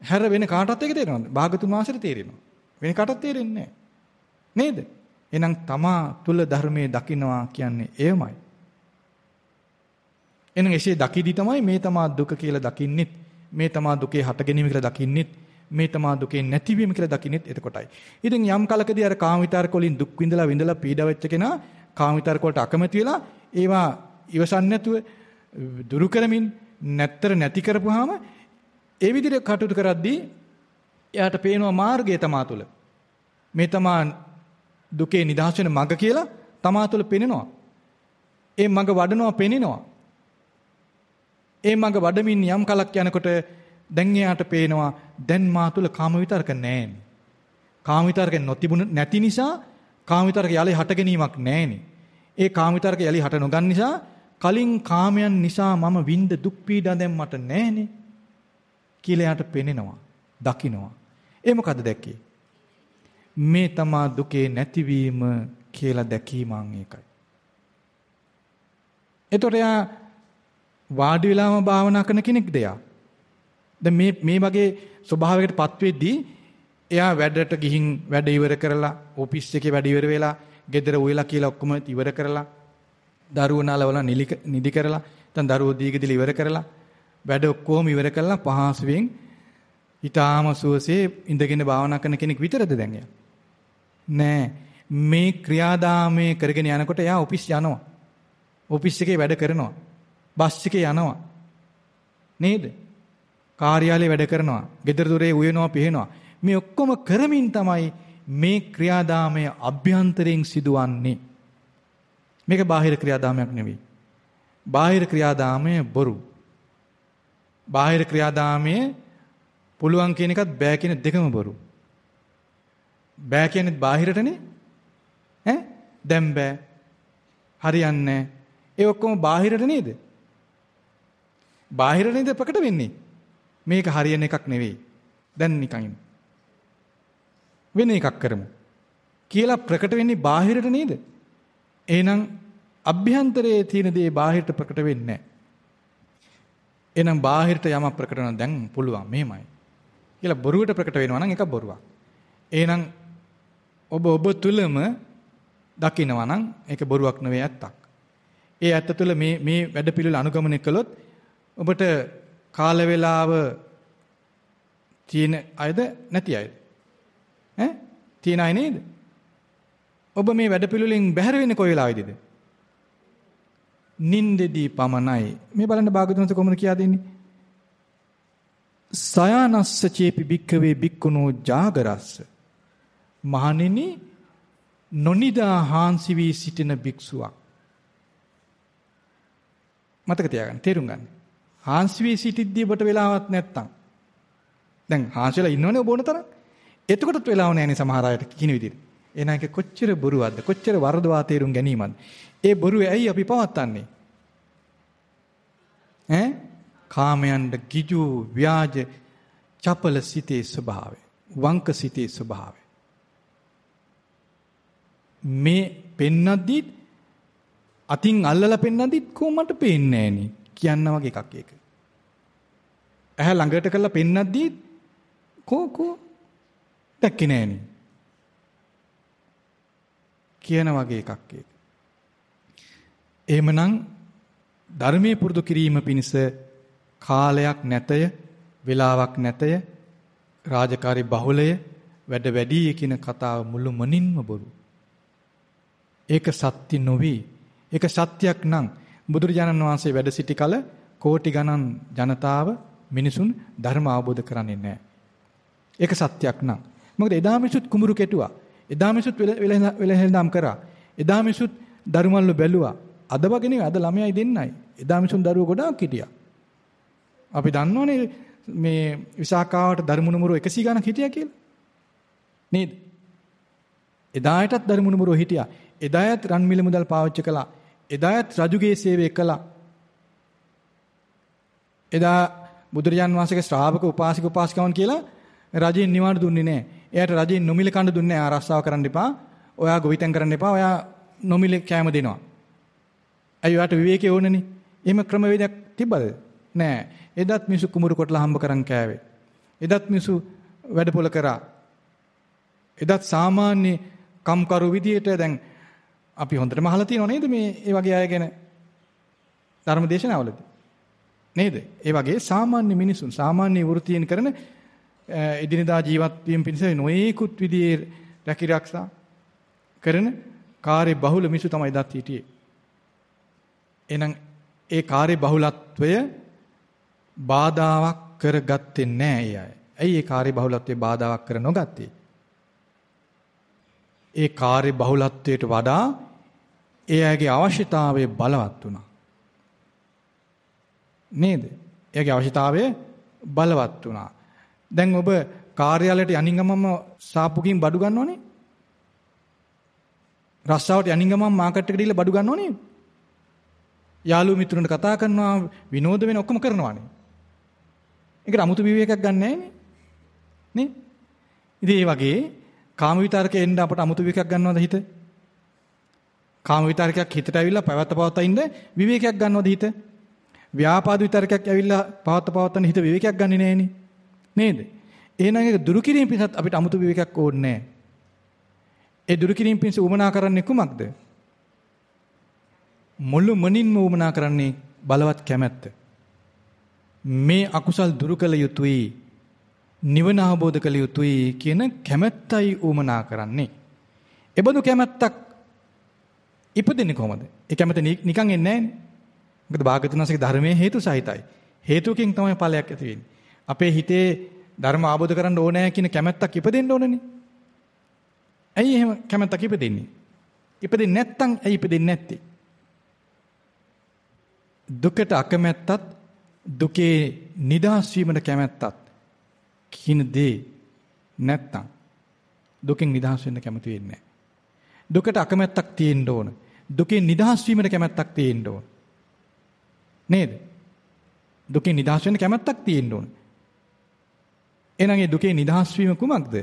හැර වෙන කාටවත් ඒක තේරෙනවද? භාගතුන් වහන්සේට තේරෙනවා. වෙන කාටවත් තේරෙන්නේ නේද? එහෙනම් තමා තුල ධර්මයේ දකින්නවා කියන්නේ එයමයි. එහෙනම් එසේ දකිදි තමයි මේ තමා දුක කියලා දකින්නෙත් මේ තමා දුකේ හට ගැනීම කියලා දකින්නෙත් මේ තමා දුකේ නැතිවීම කියලා දකින්නෙත් එතකොටයි. ඉතින් යම් කලකදී අර කාම විතරක වලින් දුක් විඳලා විඳලා පීඩා වෙච්ච කෙනා කාම විතරක වලට අකමැති වෙලා ඒවා ඉවසන්නේ නැතුව දුරු කරමින් නැත්තර නැති කරපුවාම ඒ විදිහට කටයුතු කරද්දී එයාට පේනවා මාර්ගය තමා තුළ. මේ තමා දුකේ නිදහස් වෙන මඟ කියලා තමා තුළ පෙනෙනවා. ඒ මඟ වඩනවා පෙනෙනවා. ඒ මඟ වඩමින් යම් කලක් යනකොට දැන් එයාට පේනවා දැන් මා තුළ කාම විතරක නැහැ. කාම විතරක නොතිබුණ නැති නිසා කාම විතරක යලි හට ගැනීමක් නැහෙනි. ඒ කාම විතරක යලි හට නොගන්න නිසා කලින් කාමයන් නිසා මම විඳ දුක් පීඩා දැන් මට නැහෙනේ කියලා යාට පෙනෙනවා, දකිනවා. ඒ මොකද දැක්කේ? මේ තමා දුකේ නැතිවීම කියලා දැකීමන් ඒකයි. එතකොට යා වාඩි වෙලාම භාවනා කරන කෙනෙක්ද යා? දැන් මේ මේ වගේ ස්වභාවයකටපත් වෙද්දී එයා වැඩට ගිහින් වැඩ ඉවර කරලා ඔෆිස් එකේ වැඩ ඉවර වෙලා ගෙදර උයලා කියලා ඔක්කොම ඉවර කරලා දරුවෝ නාලවල නිදි කරලා දැන් දරුවෝ දීගදිල ඉවර කරලා වැඩ ඔක්කොම ඉවර කරලා පහසුවෙන් ඊටාම සුවසේ ඉඳගෙන භාවනා කරන කෙනෙක් විතරද දැන් එයා? නෑ. මේ ක්‍රියාදාමයේ කරගෙන යනකොට එයා ඔෆිස් යනවා. ඔෆිස් එකේ වැඩ කරනවා. බස් එකේ යනවා. නේද? කාර්යාලේ වැඩ කරනවා ගෙදර දොරේ උයනවා පිහනවා මේ ඔක්කොම කරමින් තමයි මේ ක්‍රියාදාමය අභ්‍යන්තරයෙන් සිදුවන්නේ. මේක බාහිර ක්‍රියාදාමයක් නෙවෙයි. බාහිර ක්‍රියාදාමය බොරු. බාහිර ක්‍රියාදාමයේ පුළුවන් කියන එකත් බෑ කියන දෙකම බොරු. බෑ කියන්නේ බාහිරටනේ. ඈ? දැන් බෑ. හරියන්නේ ඒ ඔක්කොම බාහිරට නේද? බාහිර නේද ප්‍රකට වෙන්නේ? මේක හරියන එකක් නෙවෙයි. දැන් නිකන් වෙන එකක් කරමු කියලා ප්‍රකට වෙන්නේ බාහිරට නේද? එහෙනම් අභ්‍යන්තරයේ තියෙන දේ බාහිරට ප්‍රකට වෙන්නේ නැහැ. එහෙනම් බාහිරට යමක් ප්‍රකට වෙනවා දැන් පුළුවන් මෙහෙමයි. කියලා බොරුවට ප්‍රකට වෙනවා නම් ඒක බොරුවක්. එහෙනම් ඔබ ඔබ තුලම දකිනවා නම් ඒක බොරුවක් නෙවෙයි ඇත්තක්. ඒ ඇත්ත තුල මේ මේ වැඩ පිළිවෙල අනුගමනය කළොත් ඔබට කාල වේලාව තියෙන අයද නැති අයද ඈ තියෙන අය නේද? ඔබ මේ වැඩපිළිවෙලින් බැහැර වෙන්නේ කොයි වෙලාවෙදිද? නින්දෙදී පමණයි. මේ බලන්න භාගතුන්ස කොහොමද කියා දෙන්නේ? සයානස්ස චේපි බික්කවේ බික්කුණෝ ජාගරස්ස. මහණෙනි නොනිදා හාන්සි වී සිටින භික්ෂුවක්. මතක තියාගන්න තේරුම් ගන්න. හාන්සි වී සිටිද්දී ඔබට වෙලාවක් නැත්තම්. දැන් හාන්සිලා ඉන්නවනේ ඔබ ඕන තරම්. එතකොටත් වෙලාව නැහැනේ සමහර අයට කින විදිහට. එහෙනම් ඒක කොච්චර බොරුවක්ද? කොච්චර වරදවා තේරුම් ගැනීමක්ද? ඒ බොරුව ඇයි අපි පවත්න්නේ? ඈ? කාමයන්ද ගිජු ව්‍යාජ චපල සිතේ ස්වභාවය. වංක සිතේ ස්වභාවය. මේ පෙන්නද්දි අතින් අල්ලලා පෙන්නද්දි කොහොමද පේන්නේ නෑනේ කියන්න වගේ එකක් ඒක. ඇහැ ළඟට කරලා පෙන්නද්දි කෝ කෝ දැක්කේ නෑනේ. කියන වගේ එකක් ඒක. එහෙමනම් ධර්මයේ පුරුදු කිරීම පිණිස කාලයක් නැතය, වේලාවක් නැතය, රාජකාරී බහුලය, වැඩ වැඩි කියන කතාව මුළු මනින්ම බොරු. ඒක සත්‍ය නොවේ. ඒක සත්‍යයක් නම් බුදුරජාණන් වහන්සේ වැඩ සිටි කල කෝටි ගණන් ජනතාව මිනිසුන් ධර්ම අවබෝධ කරන්නේ නැහැ. ඒක සත්‍යයක් නම් මොකද එදා මිසුත් කුඹුරු කෙටුවා. එදා මිසුත් වෙලහෙල්දාම් කරා. එදා මිසුත් දරුමල්ලු බැලුවා. අද වගේ නෙවෙයි අද ළමයයි දෙන්නයි. එදා මිසුන් දරුවෝ ගොඩාක් හිටියා. අපි දන්නවනේ මේ විසාකාවට දරුමුණුමුරු 100 ගණක් හිටියා කියලා. නේද? එදායටත් දරුමුණුමුරු හිටියා. එදායත් රන් මිල මුදල් පාවිච්චි කළා. එදායත් රජුගේ සේවය කළා. එදා බුදුරජාන් වහන්සේගේ ශ්‍රාවක උපාසික උපාසිකවන් කියලා රජෙන් නිවාඩු දුන්නේ නැහැ. එයාට රජෙන් නොමිල කන්න දුන්නේ නැහැ. ආරස්සාව කරන්න එපා. ඔයා ගොවිතැන් කරන්න එපා. ඔයා නොමිල කෑම දෙනවා. ඇයි ඔයාට විවේකේ ඕනනේ? එහෙම ක්‍රමවේදයක් තිබ්බද? නෑ. එදත් මිනිස්සු කුඹුරු කොටලා හම්බ කරන් කෑවේ. එදත් මිනිස්සු වැඩපොළ කරා. එදත් සාමාන්‍ය කම්කරු විදියට දැන් අපි හොඳටම අහලා තියෙනව නේද මේ ඒ වගේ අය ගැන ධර්ම දේශනාවලදී නේද? ඒ වගේ සාමාන්‍ය මිනිසුන් සාමාන්‍ය වෘත්තියෙන් කරන එදිනදා ජීවත් වීම පිණිස නොයේකුත් විදිහේ රැකිරක්ෂා කරන කාර්ය බහුල මිසු තමයි දත් හිටියේ. එහෙනම් ඒ කාර්ය බහුලත්වය බාධාවක් කරගත්තේ නැහැ අය. ඇයි ඒ කාර්ය බහුලත්වයේ බාධාවක් කර නොගත්තේ? ඒ කාර්ය බහුලත්වයට වඩා ඒ අයගේ අවශ්‍යතාවය බලවත් වුණා. නේද? එයාගේ අවශ්‍යතාවය බලවත් වුණා. දැන් ඔබ කාර්යාලයට යනින් ගමම සාප්පුකින් බඩු ගන්නවනේ. රස්සාවට යනින් ගමම මාකට් එකට ගිහලා බඩු ගන්නවනේ. යාළුවෝ මිතුරන්ට කතා කරනවා විනෝද වෙන ඔක්කොම කරනවානේ. ඒකට 아무තු විවේකයක් ගන්න නැහැනේ. නේ? ඉතින් ඒ වගේ කාම විතරකේ එන්න අපට 아무තු විවේකයක් ගන්නවද හිතේ? කාම විතරකයක් හිතට ඇවිල්ලා පැවැත්ත පවත්තා ඉන්න විවේකයක් ගන්නවද හිත? ව්‍යාපාද විතරකයක් ඇවිල්ලා පවත්ත පවත්තන හිත විවේකයක් ගන්නෙ නෑනේ. නේද? එහෙනම් ඒක දුරු කිරීම පිණිසත් අපිට 아무තු විවේකයක් ඕනේ නෑ. ඒ දුරු කිරීම පිණිස උමනා කරන්නේ කුමක්ද? මුළු මනින්ම උමනා කරන්නේ බලවත් කැමැත්ත. මේ අකුසල් දුරු කළ යුතුයි. නිවන අවබෝධ කළ යුතුයි කියන කැමැත්තයි උමනා කරන්නේ. එබඳු කැමැත්තක් ඉපදින්නේ කොහමද? ඒ කැමැත්ත නිකන් එන්නේ නැහැනේ. මොකද භාගතුනාසික ධර්මයේ හේතු සහිතයි. හේතුකින් තමයි ඵලයක් ඇති වෙන්නේ. අපේ හිතේ ධර්ම ආબોධ කරන්න ඕනෑ කියන කැමැත්තක් ඉපදෙන්න ඕනනේ. ඇයි එහෙම කැමැත්තක් ඉපදෙන්නේ? ඉපදෙන්නේ නැත්තම් ඇයි ඉපදෙන්නේ නැත්තේ? දුකට අකමැත්තත් දුකේ නිදහස් වීමට කැමැත්තත් කියන දේ නැත්තම් දුකෙන් නිදහස් වෙන්න කැමති වෙන්නේ නැහැ. දුකට අකමැත්තක් තියෙන්න ඕන. දුකෙන් නිදහස් වීමට කැමැත්තක් තියෙන්න ඕන. නේද? දුකෙන් නිදහස් වෙන්න කැමැත්තක් තියෙන්න ඕන. එහෙනම් ඒ දුකේ නිදහස් වීම කුමක්ද?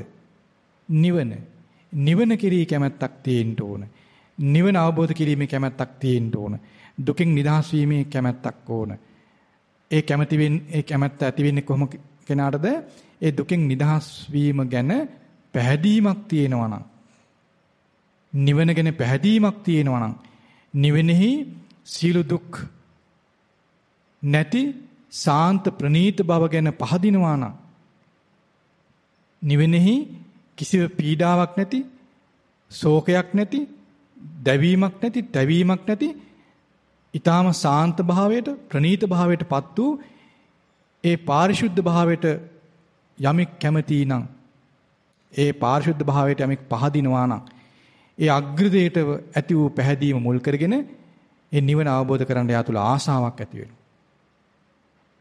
නිවන. නිවන කෙරෙහි කැමැත්තක් තියෙන්න ඕන. නිවන අවබෝධ කිරීමේ කැමැත්තක් තියෙන්න ඕන. දුකින් නිදහස් වීමේ කැමැත්තක් ඕන. ඒ කැමැති ඒ කැමැත්ත ඇති වෙන්නේ කොහොම කෙනාටද? ඒ දුකින් නිදහස් වීම ගැන පැහැදීමක් තියෙනවා නම් නිවන ගැන පැහැදීමක් තියෙනවා නම් නිවෙනෙහි සීල දුක් නැති සාන්ත ප්‍රනීත බව ගැන පහදිනවා නම් නිවෙනෙහි කිසිව පීඩාවක් නැති ශෝකයක් නැති දැවීමක් නැති තැවීමක් නැති ඊටාම සාන්ත භාවයට ප්‍රනීත භාවයටපත් වූ ඒ පාරිශුද්ධ භාවයට යමෙක් කැමති නම් ඒ පාරිශුද්ධ භාවයට යමෙක් පහදිනවා නම් ඒ අග්‍රදේට ඇති වූ පැහැදීම මුල් කරගෙන ඒ නිවන අවබෝධ කරගන්න යා තුල ආසාවක් ඇති වෙනවා.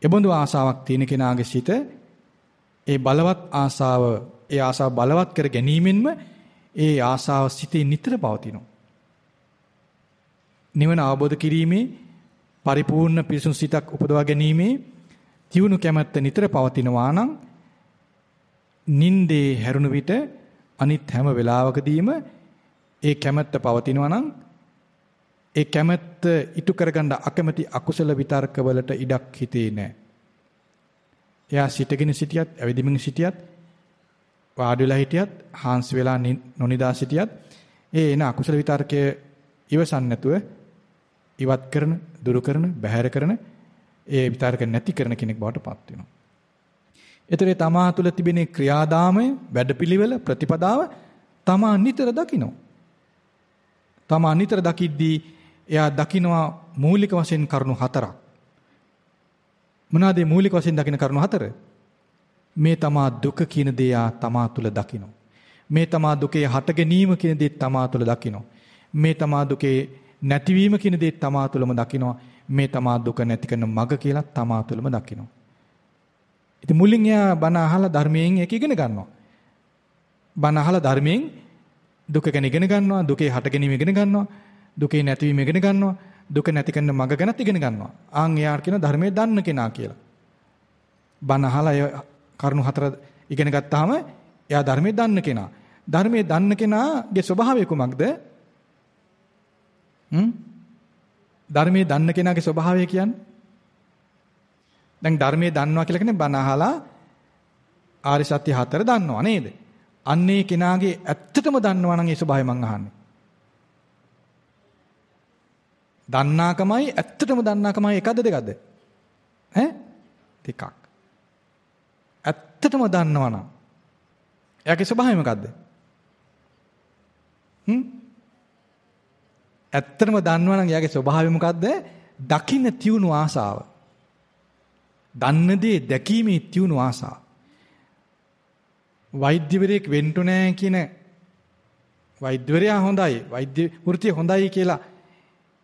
එබඳු ආසාවක් තියෙන කෙනාගේ සිත ඒ බලවත් ආසාව ඒ ආසාව බලවත් කර ගැනීමෙන්ම ඒ ආසාව සිතේ නිතර පවතිනවා. නිවන අවබෝධ කිරීමේ පරිපූර්ණ පිරිසුදු සිතක් උපදවා ගැනීමේ ජීවුණු කැමැත්ත නිතර පවතිනවා නම් නින්දේ හැරුණු විට අනිත් හැම වෙලාවකදීම ඒ කැමැත්ත පවතිනවා නම් ඒ කැමැත්ත ඉටු කරගන්න අකමැති අකුසල විතර්කවලට ඉඩක් හිතේ නැහැ. එයා සිටගෙන සිටියත්, ඇවිදින්මින් සිටියත්, වාඩි වෙලා හිටියත්, හාන්ස් වෙලා නොනිදා සිටියත් ඒ එන අකුසල විතර්කයේ ඉවසන් නැතුව ඉවත් කරන, දුරු කරන, බැහැර කරන ඒ විතරක නැති කරන කෙනෙක් බවට පත් වෙනවා. ඒතරේ තමා තුළ තිබෙන ක්‍රියාදාමය, වැඩපිළිවෙල, ප්‍රතිපදාව තමා නිතර දකිනවා. තමා නිතර දකිද්දී එයා දකිනවා මූලික වශයෙන් කරුණු හතරක්. මොනවාද මූලික වශයෙන් දකින කරුණු හතර? මේ තමා දුක කියන දේ ආ තමා තුළ දකිනවා. මේ තමා දුකේ හට ගැනීම කියන දේ තමා තුළ දකිනවා. මේ තමා දුකේ නැතිවීම කියන දේ තමා තුළම දකිනවා. මේ තමා දුක නැති කරන මඟ කියලා තමා තුළම දකිනවා. ඉතින් මුලින් එයා බණ අහලා ධර්මයෙන් ඒක ඉගෙන ගන්නවා. බණ අහලා ධර්මයෙන් දුක ගැන ඉගෙන ගන්නවා, දුකේ හට ගැනීම ඉගෙන ගන්නවා, දුකේ නැතිවීම ඉගෙන ගන්නවා, දුක නැති කරන මඟ ගැනත් ඉගෙන ගන්නවා. ආන් එයා කියන ධර්මයේ දන්න කෙනා කියලා. බණ අහලා ඒ කරුණු හතර ඉගෙන ගත්තාම එයා ධර්මයේ දන්න කෙනා. ධර්මයේ දන්න කෙනාගේ ස්වභාවය කුමක්ද? හ්ම් ධර්මයේ දන්න කෙනාගේ ස්වභාවය කියන්නේ දැන් ධර්මයේ දන්නවා කියලා කියන්නේ බණ අහලා ආරි සත්‍ය හතර දන්නවා නේද? අන්නේ කෙනාගේ ඇත්තටම දන්නවා නම් ඒ ස්වභාවය මං අහන්නේ. දන්නාකමයි ඇත්තටම දන්නාකමයි එකද දෙකද? ඈ? දෙකක්. ඇත්තටම දන්නවා නම් එයාගේ ස්වභාවය මොකද්ද? හ්ම් ඇත්තටම දන්නවා නම් එයාගේ ස්වභාවය මොකද්ද? දකින්න තියුණු ආසාව. දන්න දේ දැකීමේ තියුණු ආසාව. වෛද්‍යවරයෙක් වෙන්න නෑ කියන වෛද්‍යවරයා හොඳයි වෛද්‍ය වෘත්තිය හොඳයි කියලා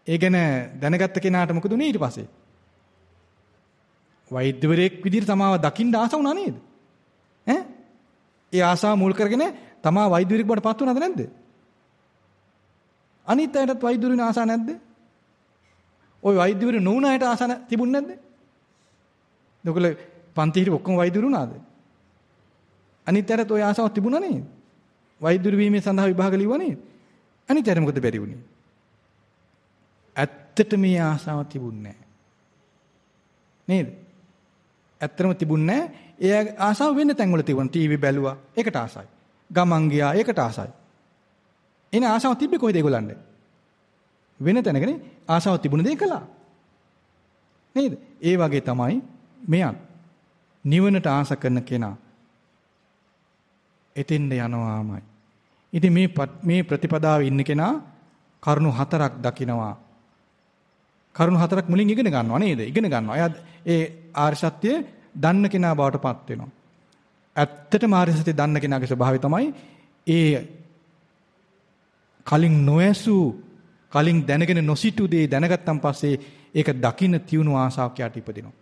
ඒ ගැන දැනගත්ත කෙනාට මොකද උනේ ඊට පස්සේ? වෛද්‍යවරයෙක් විදිහට තමාව දකින්න ආස වුණා නේද? ඈ? ඒ ආසාව මුල් කරගෙන තමා වෛද්‍යවරයෙක් බවට පත් වුණාද නැද්ද? අනිත් අයටත් වෛද්‍යවරුන් ආසා නැද්ද? ওই වෛද්‍යවරු නොවුන අයට ආසා තිබුණ නැද්ද? දොකල පන්ති හිටි ඔක්කොම වෛද්‍යවරු උනාද අනිත් අයටත් ওই ආසාවක් තිබුණා නේද? වෛද්‍යවරු වීමේ සඳහා විභාග ලිව්වා නේද? අනිත් අයට මොකද බැරි වුනේ? ඇත්තට මේ ආසාව තිබුණේ නේද? ඇත්තටම තිබුණේ ඒ ආසාව වෙන්න තැන්වල තිබුණා. ටීවී බැලුවා. ඒකට ආසයි. ගමන් ගියා. ඒකට ආසයි. එන ආසාව තිබ්බේ කොහෙද ඒගොල්ලන්ට? වෙන තැනකනේ ආසාව තිබුණ දේ කළා. නේද? ඒ වගේ තමයි මෙයන්. නිවනට ආස කරන කෙනා. එතෙන්ද යනවාමයි. ඉතින් මේ මේ ප්‍රතිපදාවේ ඉන්න කෙනා කරුණු හතරක් දකිනවා. කරුණු හතරක් මුලින් ඉගෙන ගන්නවා නේද? ඉගෙන ගන්නවා. එයා ඒ ආර්ය සත්‍ය දන්න කෙනා බවට පත් වෙනවා. ඇත්තටම ආර්ය සත්‍ය දන්න කෙනාගේ ස්වභාවය තමයි ඒ කලින් නොඇසූ කලින් දැනගෙන නොසිටු දේ දැනගත්තන් පස්සේ ඒක දකින්න තියුණු ආසාවක් යට ඉපදිනවා.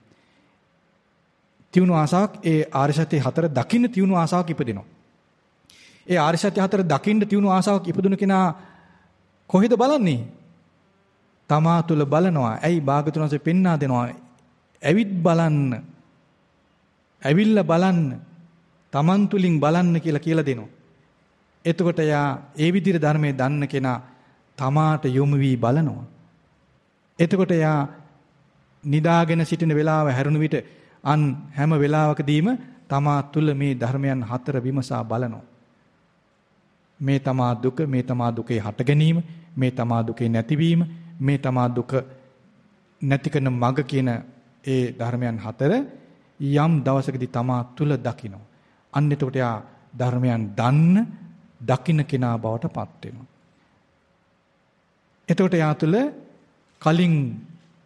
තියුණු ආසාවක් ඒ ආර්ය සත්‍ය හතර දකින්න තියුණු ආසාවක් ඉපදිනවා. ඒ ආර්ය සත්‍ය හතර දකින්න තියුණු ආසාවක් ඉපදුණු කෙනා කොහෙද බලන්නේ? තමා තුල බලනවා. ඇයි භාගතුන්සේ පෙන්වා දෙනවා. ඇවිත් බලන්න. ඇවිල්ලා බලන්න. තමන් තුලින් බලන්න කියලා කියලා දෙනවා. එතකොට යා ඒ විදිහට ධර්මයේ දන්න කෙනා තමාට යොමු වී බලනවා. එතකොට යා නිදාගෙන සිටින වෙලාව හැරුණු විට අන් හැම වෙලාවකදීම තමා තුල මේ ධර්මයන් හතර විමසා බලනවා. මේ තමා දුක, මේ තමා දුකේ හට ගැනීම, මේ තමා දුකේ නැතිවීම, මේ තමා දුක නැති කරන මඟ කියන ඒ ධර්මයන් හතර යම් දවසකදී තමා තුල දකිනවා. අන්න එතකොට යා ධර්මයන් දන්න දකින්න කෙනා බවට පත් වෙනවා. එතකොට යා තුළ කලින්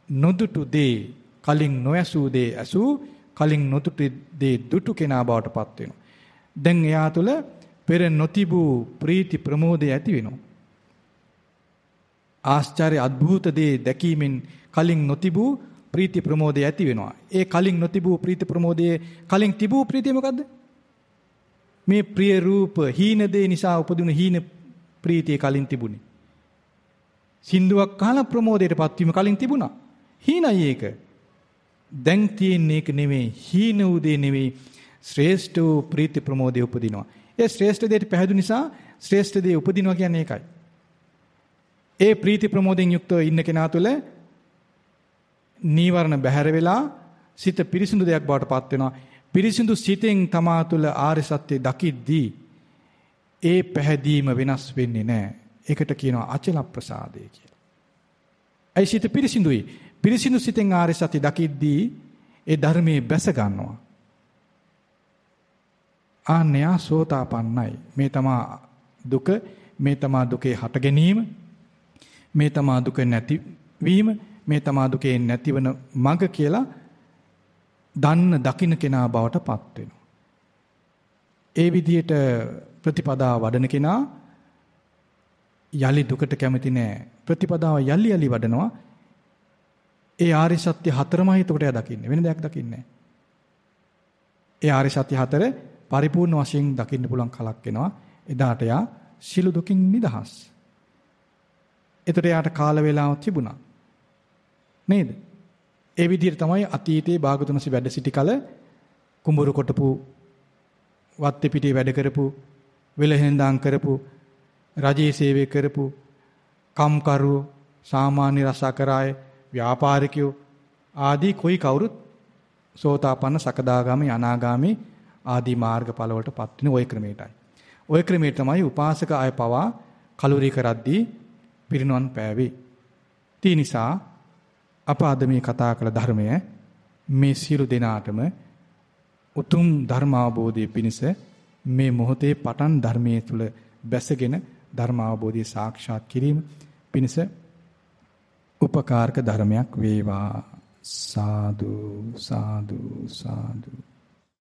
නොදුටු දේ, කලින් නොඇසූ දේ ඇසූ, කලින් නොදුටු දේ දුටු කෙනා බවට පත් වෙනවා. දැන් එයා තුළ පෙර නොතිබූ ප්‍රීති ප්‍රමෝදය ඇති වෙනවා. ආශ්චර්ය අద్භූත දේ දැකීමෙන් කලින් නොතිබූ ප්‍රීති ප්‍රමෝදය ඇති වෙනවා. ඒ කලින් නොතිබූ ප්‍රීති ප්‍රමෝදයේ කලින් තිබූ ප්‍රීතිය මොකද්ද? මේ ප්‍රිය රූප හීන දේ නිසා උපදුණු හීන ප්‍රීතිය කලින් තිබුණේ. සින්දුවක් අහලා ප්‍රමෝදයටපත් වීම කලින් තිබුණා. හීනයි ඒක. දැන් තියෙන්නේ ඒක නෙමෙයි. හීන උදේ නෙමෙයි. ශ්‍රේෂ්ඨ වූ ප්‍රීති ප්‍රමෝදය උපදිනවා. ඒ ශ්‍රේෂ්ඨ දෙයට පැහැදුන නිසා ශ්‍රේෂ්ඨ දේ උපදිනවා කියන්නේ ඒකයි. ඒ ප්‍රීති ප්‍රමෝදයෙන් යුක්තව ඉන්න කෙනා තුළ නීවරණ බැහැර වෙලා සිත පිරිසිදු දෙයක් බවට පත් වෙනවා. පිරිසිදු සිතෙන් තමා තුළ ආර්ය සත්‍ය දකිද්දී ඒ පැහැදීම වෙනස් වෙන්නේ නැහැ. ඒකට කියනවා අචල ප්‍රසාදය කියලා. ඒ සිත පිරිසිදුයි. පිරිසිදු සිතෙන් ආර්ය සත්‍ය දකිද්දී ඒ ධර්මයේ බැස ගන්නවා. ආන්‍යයා සෝතාපන්නයි. මේ තමා දුක, මේ තමා දුකේ හට ගැනීම, මේ තමා දුක නැති වීම, මේ තමා දුකේ නැතිවන මඟ කියලා දන්න දකින්න කෙනා බවට පත් වෙනවා. ඒ විදිහට ප්‍රතිපදාව වඩන කෙනා යලි දුකට කැමති නෑ. ප්‍රතිපදාව යලි යලි වඩනවා. ඒ ආර්ය සත්‍ය හතරමයි එතකොට එයා දකින්නේ. වෙන දෙයක් දකින්නේ ඒ ආර්ය සත්‍ය හතර පරිපූර්ණ වශයෙන් දකින්න පුළුවන් කලක් එනවා. එදාට යා සිළු දුකින් නිදහස්. එතකොට යාට කාල වේලාවක් තිබුණා. නේද? ඒ විදිහට තමයි අතීතයේ භාගතුන්සි වැඩ සිටි කල කුඹුරු කොටපු වත්තේ පිටේ වැඩ කරපු වෙලහෙන්දාම් කරපු රජයේ සේවය කරපු කම්කරු සාමාන්‍ය රසකරාය ව්‍යාපාරිකයෝ ආදී કોઈ කවුරුත් සෝතාපන්න සකදාගාමි අනාගාමි ආදී මාර්ගඵල වලට පත් වෙන ওই ක්‍රමයටයි. ওই ක්‍රමයට තමයි උපාසක අය පවා කලුරී කරද්දී පිරිනවන් පෑවේ. ඒ නිසා අප අද මේ කතා කළ ධර්මය මේ සියලු දෙනාටම උතුම් ධර්ම අවබෝධය පිණිස මේ මොහොතේ පටන් ධර්මයේ තුල බැසගෙන ධර්ම අවබෝධය සාක්ෂාත් කිරීම පිණිස උපකාරක ධර්මයක් වේවා සාදු සාදු සාදු